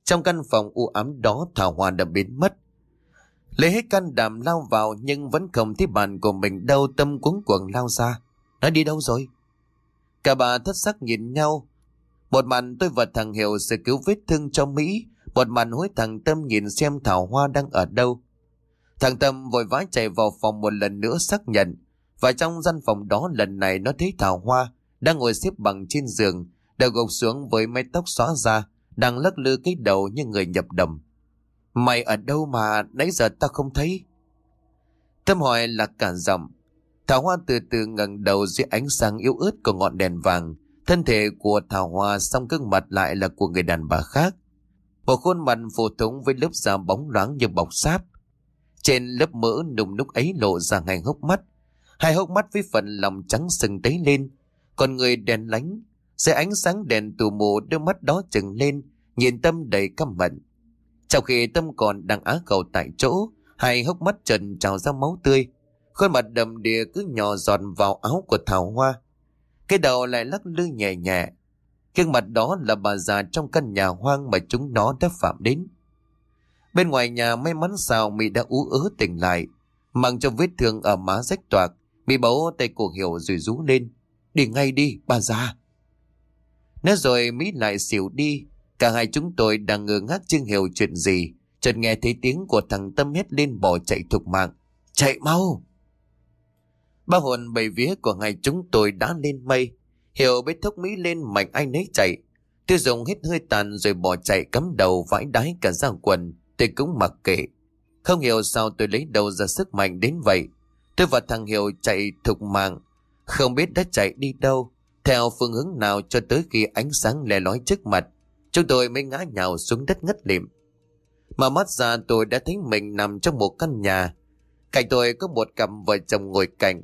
Trong căn phòng u ám đó Thảo Hoa đã biến mất. Lấy hết can đảm lao vào nhưng vẫn không thấy bàn của mình đâu tâm cuống cuồng lao ra. Nó đi đâu rồi? Cả bà thất sắc nhìn nhau. Một mặt tôi và thằng Hiểu sẽ cứu vết thương cho Mỹ. Một mặt hối thằng Tâm nhìn xem Thảo Hoa đang ở đâu. Thằng Tâm vội vã chạy vào phòng một lần nữa xác nhận. Và trong gian phòng đó lần này nó thấy Thảo Hoa đang ngồi xếp bằng trên giường, đầu gục xuống với mái tóc xóa ra, đang lắc lư cái đầu như người nhập đầm. Mày ở đâu mà nãy giờ ta không thấy? Tâm hỏi là cả giọng. Thảo Hoa từ từ ngẩng đầu dưới ánh sáng yếu ớt của ngọn đèn vàng. Thân thể của Thảo Hoa song gương mặt lại là của người đàn bà khác. Một khuôn mặt phổ thống với lớp da bóng loáng như bọc sáp. Trên lớp mỡ nùng núc ấy lộ ra hai hốc mắt. Hai hốc mắt với phần lòng trắng sừng tấy lên. Còn người đèn lánh. Dưới ánh sáng đèn tù mù, đôi mắt đó trừng lên. Nhìn tâm đầy căm mận. Trong khi tâm còn đang á cầu tại chỗ. Hai hốc mắt trần trào ra máu tươi Khuôn mặt đầm đìa cứ nhỏ giòn vào áo của Thảo Hoa. Cái đầu lại lắc lư nhẹ nhẹ. Gương mặt đó là bà già trong căn nhà hoang mà chúng nó đã phạm đến. Bên ngoài nhà may mắn sao Mỹ đã ú ớ tỉnh lại. Mang cho vết thương ở má rách toạc. Mỹ bấu tay cổ hiểu rồi rú lên. Đi ngay đi, bà già. Nói rồi Mỹ lại xỉu đi. Cả hai chúng tôi đang ngơ ngác chưa hiểu chuyện gì. Chợt nghe thấy tiếng của thằng Tâm hét lên bỏ chạy thục mạng. Chạy mau! Ba hồn bảy vía của ngày chúng tôi đã lên mây. Hiểu bế thốc Mỹ lên mạnh ai nấy chạy. Tiêu dùng hết hơi tàn rồi bỏ chạy cắm đầu vãi đáy cả ra quần. Tôi cũng mặc kệ. Không hiểu sao tôi lấy đầu ra sức mạnh đến vậy. Tôi và thằng Hiểu chạy thục mạng. Không biết đã chạy đi đâu, theo phương hướng nào cho tới khi ánh sáng lè lói trước mặt, chúng tôi mới ngã nhào xuống đất ngất lịm. Mà mắt ra tôi đã thấy mình nằm trong một căn nhà. Cạnh tôi có một cặp vợ chồng ngồi cạnh.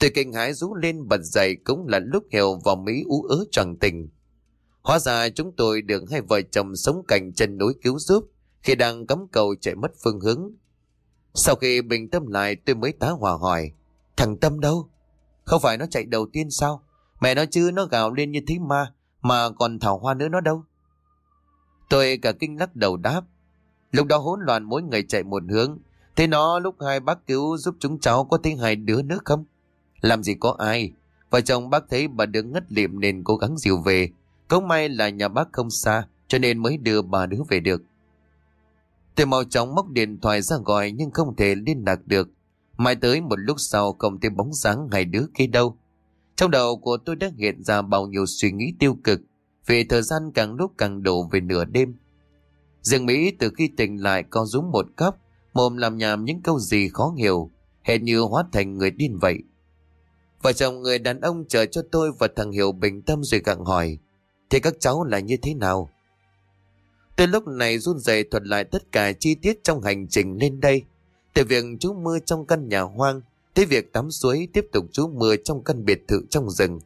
Tôi kinh hãi rú lên bật dậy cũng là lúc Hiểu và Mỹ ú ớ tròn tình. Hóa ra chúng tôi được hai vợ chồng sống cạnh chân núi cứu giúp, khi đang cắm cầu chạy mất phương hướng. Sau khi bình tâm lại, tôi mới tá hòa hỏi. Thằng Tâm đâu? Không phải nó chạy đầu tiên sao? Mẹ nó chứ, nó gào lên như thế ma mà còn thảo hoa nữa nó đâu? Tôi cả kinh lắc đầu đáp. Lúc đó hỗn loạn mỗi người chạy một hướng. Thế nó lúc hai bác cứu giúp chúng cháu có thấy hai đứa nữa không? Làm gì có ai? Vợ chồng bác thấy bà đứng ngất liệm nên cố gắng dìu về. Cũng may là nhà bác không xa cho nên mới đưa bà đứa về được. Tôi mau chóng móc điện thoại ra gọi nhưng không thể liên lạc được. Mai tới một lúc sau không thấy bóng dáng hai đứa kia đâu. Trong đầu của tôi đã hiện ra bao nhiêu suy nghĩ tiêu cực vì thời gian càng lúc càng đổ về nửa đêm. Dương Mỹ từ khi tỉnh lại co rúm một cấp, mồm làm nhảm những câu gì khó hiểu, hệt như hóa thành người điên vậy. Vợ chồng người đàn ông chờ cho tôi và thằng Hiểu bình tâm rồi gặng hỏi, thế các cháu là như thế nào? Tôi lúc này run rẩy thuật lại tất cả chi tiết trong hành trình lên đây. Từ việc chú mưa trong căn nhà hoang, tới việc tắm suối tiếp tục chú mưa trong căn biệt thự trong rừng.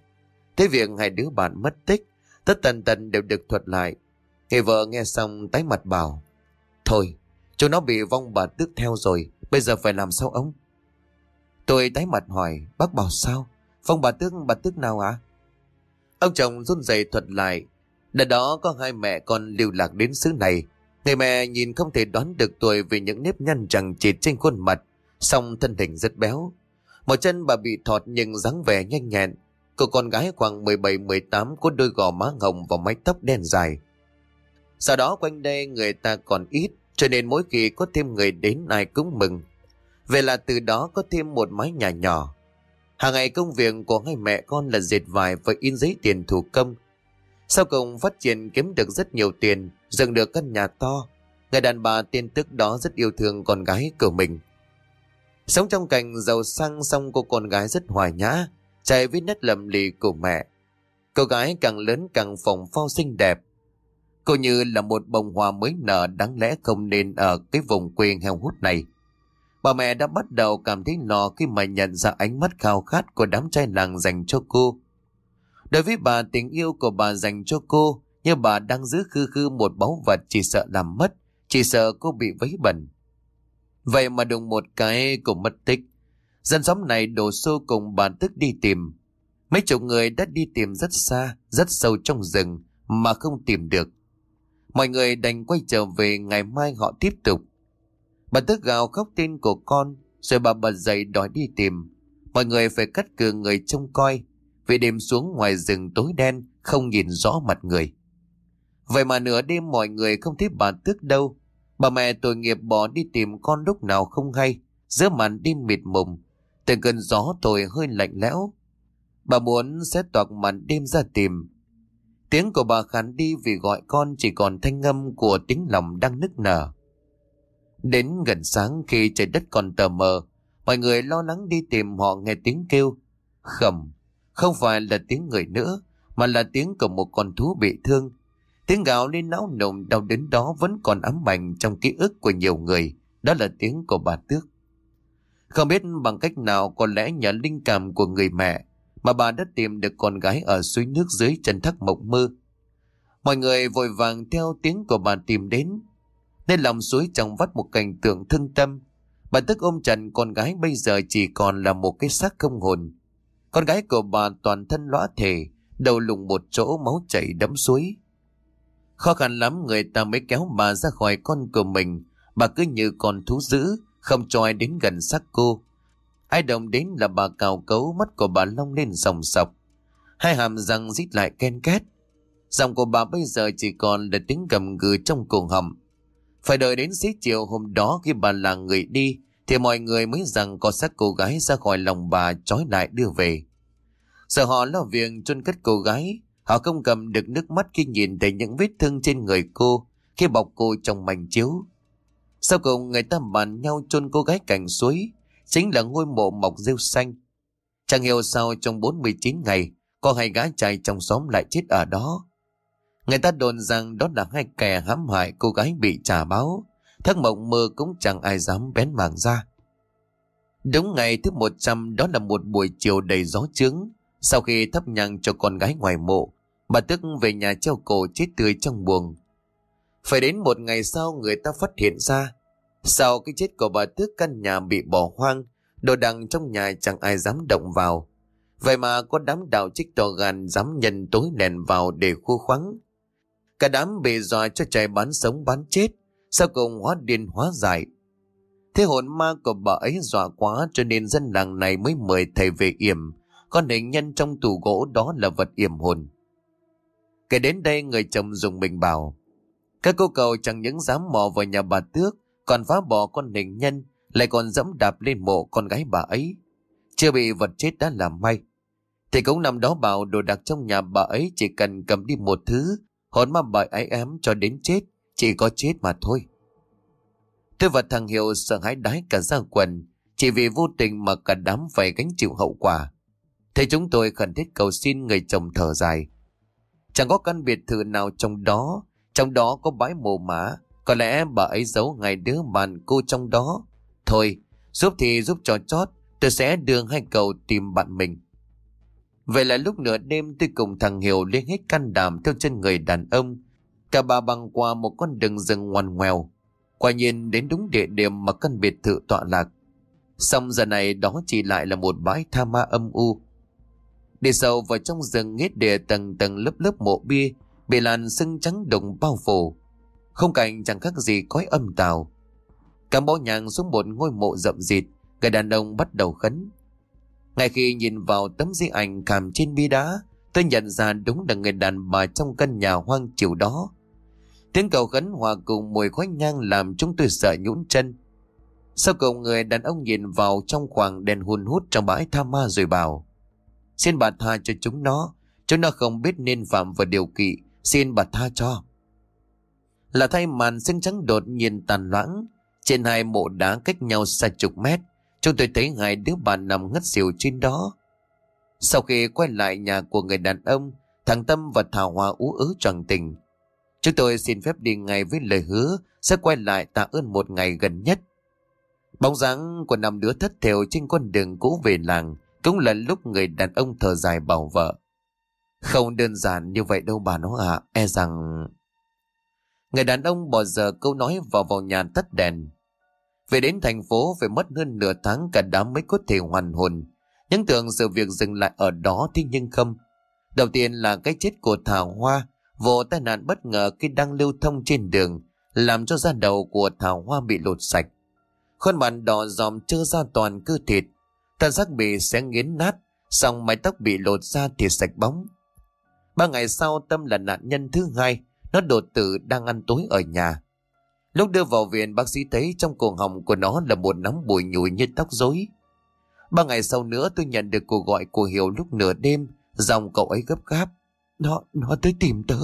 Tới việc hai đứa bạn mất tích, tất tần tần đều được thuật lại. Người vợ nghe xong tái mặt bảo, Thôi, chúng nó bị vong bà tước theo rồi, bây giờ phải làm sao ông? Tôi tái mặt hỏi, bác bảo sao? phong bà tước, bà tước nào hả? Ông chồng run rẩy thuật lại, Đợt đó có hai mẹ con lưu lạc đến xứ này. Người mẹ nhìn không thể đoán được tuổi vì những nếp nhăn chẳng chịt trên khuôn mặt, song thân hình rất béo. Một chân bà bị thọt nhưng dáng vẻ nhanh nhẹn. Cô con gái khoảng 17-18 có đôi gò má hồng và mái tóc đen dài. Sau đó quanh đây người ta còn ít, cho nên mỗi khi có thêm người đến ai cũng mừng. Vậy là từ đó có thêm một mái nhà nhỏ. Hàng ngày công việc của hai mẹ con là dệt vải và in giấy tiền thủ công. Sau cùng phát triển kiếm được rất nhiều tiền, dựng được căn nhà to. Người đàn bà tiên tức đó rất yêu thương con gái của mình. Sống trong cảnh giàu sang xong cô con gái rất hoài nhã, chạy với nét lầm lì của mẹ. Cô gái càng lớn càng phồng phao xinh đẹp. Cô như là một bông hoa mới nở đáng lẽ không nên ở cái vùng quê heo hút này. Bà mẹ đã bắt đầu cảm thấy lo khi mà nhận ra ánh mắt khao khát của đám trai làng dành cho cô. Đối với bà tình yêu của bà dành cho cô như bà đang giữ khư khư một báu vật chỉ sợ làm mất, chỉ sợ cô bị vấy bẩn. Vậy mà đùng một cái cũng mất tích. Dân xóm này đổ xô cùng bà tức đi tìm. Mấy chục người đã đi tìm rất xa, rất sâu trong rừng mà không tìm được. Mọi người đành quay trở về ngày mai họ tiếp tục. Bà tức gào khóc tên của con, rồi bà bật dậy đòi đi tìm. Mọi người phải cắt cử người trông coi, vì đêm xuống ngoài rừng tối đen Không nhìn rõ mặt người Vậy mà nửa đêm mọi người không thấy bà Tước đâu Bà mẹ tội nghiệp bỏ đi tìm con lúc nào không hay Giữa màn đêm mịt mùng Từng cơn gió thổi hơi lạnh lẽo Bà muốn sẽ toạc màn đêm ra tìm Tiếng của bà khán đi vì gọi con chỉ còn thanh âm của tiếng lòng đang nức nở. Đến gần sáng khi trời đất còn tờ mờ, mọi người lo lắng đi tìm họ nghe tiếng kêu. Khẩm, không phải là tiếng người nữa, mà là tiếng của một con thú bị thương. Tiếng gào lên não nồng đau đến đó vẫn còn ám ảnh trong ký ức của nhiều người. Đó là tiếng của bà Tước. Không biết bằng cách nào có lẽ nhờ linh cảm của người mẹ mà bà đã tìm được con gái ở suối nước dưới chân thác mộng mơ. Mọi người vội vàng theo tiếng của bà tìm đến. Nên lòng suối trong vắt một cảnh tượng thương tâm. Bà tức ôm trần con gái bây giờ chỉ còn là một cái xác không hồn. Con gái của bà toàn thân lõa thể, đầu lùng một chỗ máu chảy đẫm suối. Khó khăn lắm người ta mới kéo bà ra khỏi con của mình, bà cứ như con thú dữ, không cho ai đến gần xác cô. Ai đồng đến là bà cào cấu mắt của bà long lên sòng sọc. Hai hàm răng rít lại ken két. Giọng của bà bây giờ chỉ còn là tiếng gầm gừ trong cổ họng. Phải đợi đến xế chiều hôm đó khi bà làng người đi, thì mọi người mới rằng có xác cô gái ra khỏi lòng bà trói lại đưa về. Giờ họ lo việc chôn cất cô gái, họ không cầm được nước mắt khi nhìn thấy những vết thương trên người cô, khi bọc cô trong mảnh chiếu. Sau cùng người ta bàn nhau chôn cô gái cạnh suối, chính là ngôi mộ mọc rêu xanh. Chẳng hiểu sao trong 49 ngày, có hai gái trai trong xóm lại chết ở đó. Người ta đồn rằng đó là hai kẻ hãm hại cô gái bị trả báo. Thất mộng mơ cũng chẳng ai dám bén mảng ra. Đúng ngày thứ 100 đó là một buổi chiều đầy gió trướng. Sau khi thắp nhang cho con gái ngoài mộ, bà Tức về nhà treo cổ chết tươi trong buồng. Phải đến một ngày sau người ta phát hiện ra. Sau cái chết của bà Tước căn nhà bị bỏ hoang, đồ đằng trong nhà chẳng ai dám động vào. Vậy mà có đám đạo trích to gan dám nhân tối nền vào để khu khoáng. Cả đám bị dọa cho chạy bán sống bán chết, sau cùng hóa điên hóa giải. Thế hồn ma của bà ấy dọa quá cho nên dân làng này mới mời thầy về yểm. Con hình nhân trong tủ gỗ đó là vật yểm hồn. Kể đến đây người chồng dùng mình bảo. Các cô cầu chẳng những dám mò vào nhà bà Tước, còn phá bỏ con hình nhân, lại còn dẫm đạp lên mộ con gái bà ấy. Chưa bị vật chết đã làm may. Thì cũng năm đó bảo đồ đạc trong nhà bà ấy chỉ cần cầm đi một thứ, hồn ma bại ái ám cho đến chết, chỉ có chết mà thôi. Tôi và thằng Hiệu sợ hãi đái cả ra quần, chỉ vì vô tình mà cả đám phải gánh chịu hậu quả. Thế chúng tôi khẩn thiết cầu xin người chồng thở dài. Chẳng có căn biệt thự nào trong đó, trong đó có bãi mồ mã, có lẽ bà ấy giấu ngày đứa bạn cô trong đó. Thôi, giúp thì giúp cho chót, tôi sẽ đưa hai cậu tìm bạn mình. Vậy là lúc nửa đêm tôi cùng thằng Hiểu lên hết can đảm theo chân người đàn ông. Cả bà băng qua một con đường rừng ngoằn ngoèo. Quả nhiên đến đúng địa điểm mà căn biệt thự tọa lạc. Xong giờ này đó chỉ lại là một bãi tha ma âm u. Đi sâu vào trong rừng nghết địa tầng tầng lớp lớp mộ bia, bị làn sưng trắng đụng bao phủ. Không cảnh chẳng khác gì cõi âm tào. Cả bó nhàng xuống một ngôi mộ rậm rịt, người đàn ông bắt đầu khấn. Ngay khi nhìn vào tấm di ảnh càm trên bia đá, tôi nhận ra đúng là người đàn bà trong căn nhà hoang chiều đó. Tiếng cầu khấn hòa cùng mùi khói nhang làm chúng tôi sợ nhũn chân. Sau cùng người đàn ông nhìn vào trong khoảng đèn hùn hút trong bãi tha ma rồi bảo Xin bà tha cho chúng nó, chúng nó không biết nên phạm vào điều kỵ, xin bà tha cho. Là thay màn xương trắng đột nhiên tàn loãng, trên hai mộ đá cách nhau xa chục mét, chúng tôi thấy hai đứa bạn nằm ngất xỉu trên đó. Sau khi quay lại nhà của người đàn ông, thằng Tâm và Thảo hòa ú ứ tròn tình. Chúng tôi xin phép đi ngay với lời hứa sẽ quay lại tạ ơn một ngày gần nhất. Bóng dáng của năm đứa thất thểu trên con đường cũ về làng cũng là lúc người đàn ông thở dài bảo vợ. Không đơn giản như vậy đâu bà nó ạ, e rằng... Người đàn ông bỏ giờ câu nói vào vào nhà tắt đèn. Về đến thành phố phải mất hơn nửa tháng cả đám mới có thể hoàn hồn. Những tưởng sự việc dừng lại ở đó thế nhưng không. Đầu tiên là cái chết của Thảo Hoa, vụ tai nạn bất ngờ khi đang lưu thông trên đường, làm cho da đầu của Thảo Hoa bị lột sạch. Khuôn mặt đỏ dòm trơ ra toàn cơ thịt, thân xác bị xé nghiến nát, xong mái tóc bị lột ra thì sạch bóng. Ba ngày sau Tâm là nạn nhân thứ hai, nó đột tử đang ăn tối ở nhà. Lúc đưa vào viện bác sĩ thấy trong cổ họng của nó là một nắm bụi nhùi như tóc rối. Ba ngày sau nữa tôi nhận được cuộc gọi của Hiểu lúc nửa đêm, dòng cậu ấy gấp gáp. Nó, nó tới tìm tớ.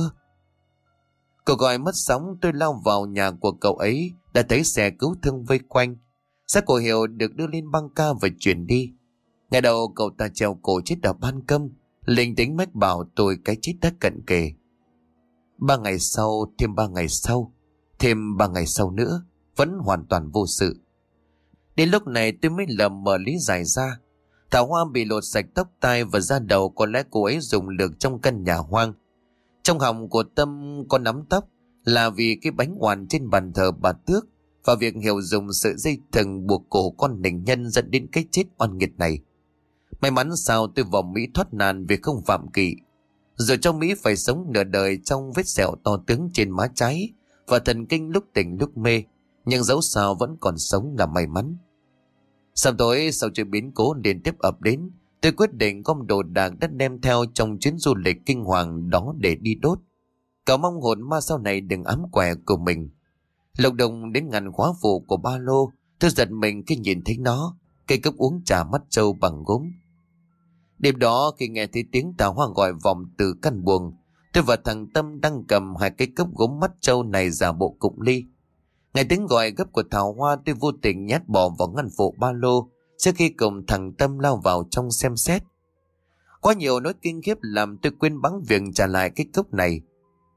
Cuộc gọi mất sóng tôi lao vào nhà của cậu ấy, đã thấy xe cứu thương vây quanh. Xác của Hiểu được đưa lên băng ca và chuyển đi. Ngày đầu cậu ta treo cổ chết ở ban công, linh tính mách bảo tôi cái chết đã cận kề. Ba ngày sau, thêm ba ngày sau, thêm ba ngày sau nữa, vẫn hoàn toàn vô sự. Đến lúc này tôi mới lầm mở lý giải ra. Thảo Hoa bị lột sạch tóc tai và da đầu có lẽ cô ấy dùng lược trong căn nhà hoang. Trong họng của Tâm có nắm tóc là vì cái bánh hoàn trên bàn thờ bà Tước và việc hiểu dùng sợi dây thừng buộc cổ con nình nhân dẫn đến cái chết oan nghiệt này. May mắn sao tôi vào Mỹ thoát nạn vì không phạm kỵ. Rồi trong Mỹ phải sống nửa đời trong vết sẹo to tướng trên má trái và thần kinh lúc tỉnh lúc mê. Nhưng dẫu sao vẫn còn sống là may mắn. Sắp tối sau chuyện biến cố liên tiếp ập đến, tôi quyết định gom đồ đạc đất đem theo trong chuyến du lịch kinh hoàng đó để đi đốt. Cầu mong hồn ma sau này đừng ám quẻ của mình. Lộc đồng đến ngàn khóa phụ của ba lô, tôi giật mình khi nhìn thấy nó, cây cốc uống trà mắt trâu bằng gốm. Đêm đó khi nghe thấy tiếng tà hoa gọi vọng từ căn buồng, tôi và thằng Tâm đang cầm hai cái cốc gốm mắt trâu này giả bộ cụng ly. Ngày tiếng gọi gấp của Thảo Hoa tôi vô tình nhát bỏ vào ngăn phụ ba lô trước khi cùng thằng Tâm lao vào trong xem xét. Quá nhiều nỗi kinh khiếp làm tôi quên bắn việc trả lại cái cốc này.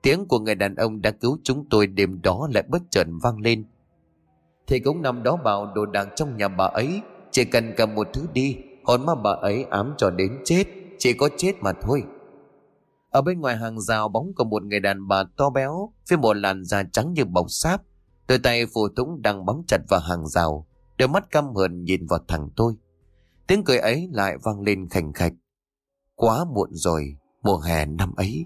Tiếng của người đàn ông đã cứu chúng tôi đêm đó lại bất chợt vang lên. Thì cũng nằm đó bảo đồ đạc trong nhà bà ấy, chỉ cần cầm một thứ đi, hồn ma bà ấy ám cho đến chết, chỉ có chết mà thôi. Ở bên ngoài hàng rào bóng của một người đàn bà to béo với một làn da trắng như bọc sáp. Đôi tay phù thủng đang bấm chặt vào hàng rào, đôi mắt căm hờn nhìn vào thằng tôi. Tiếng cười ấy lại vang lên khảnh khạch. Quá muộn rồi, mùa hè năm ấy.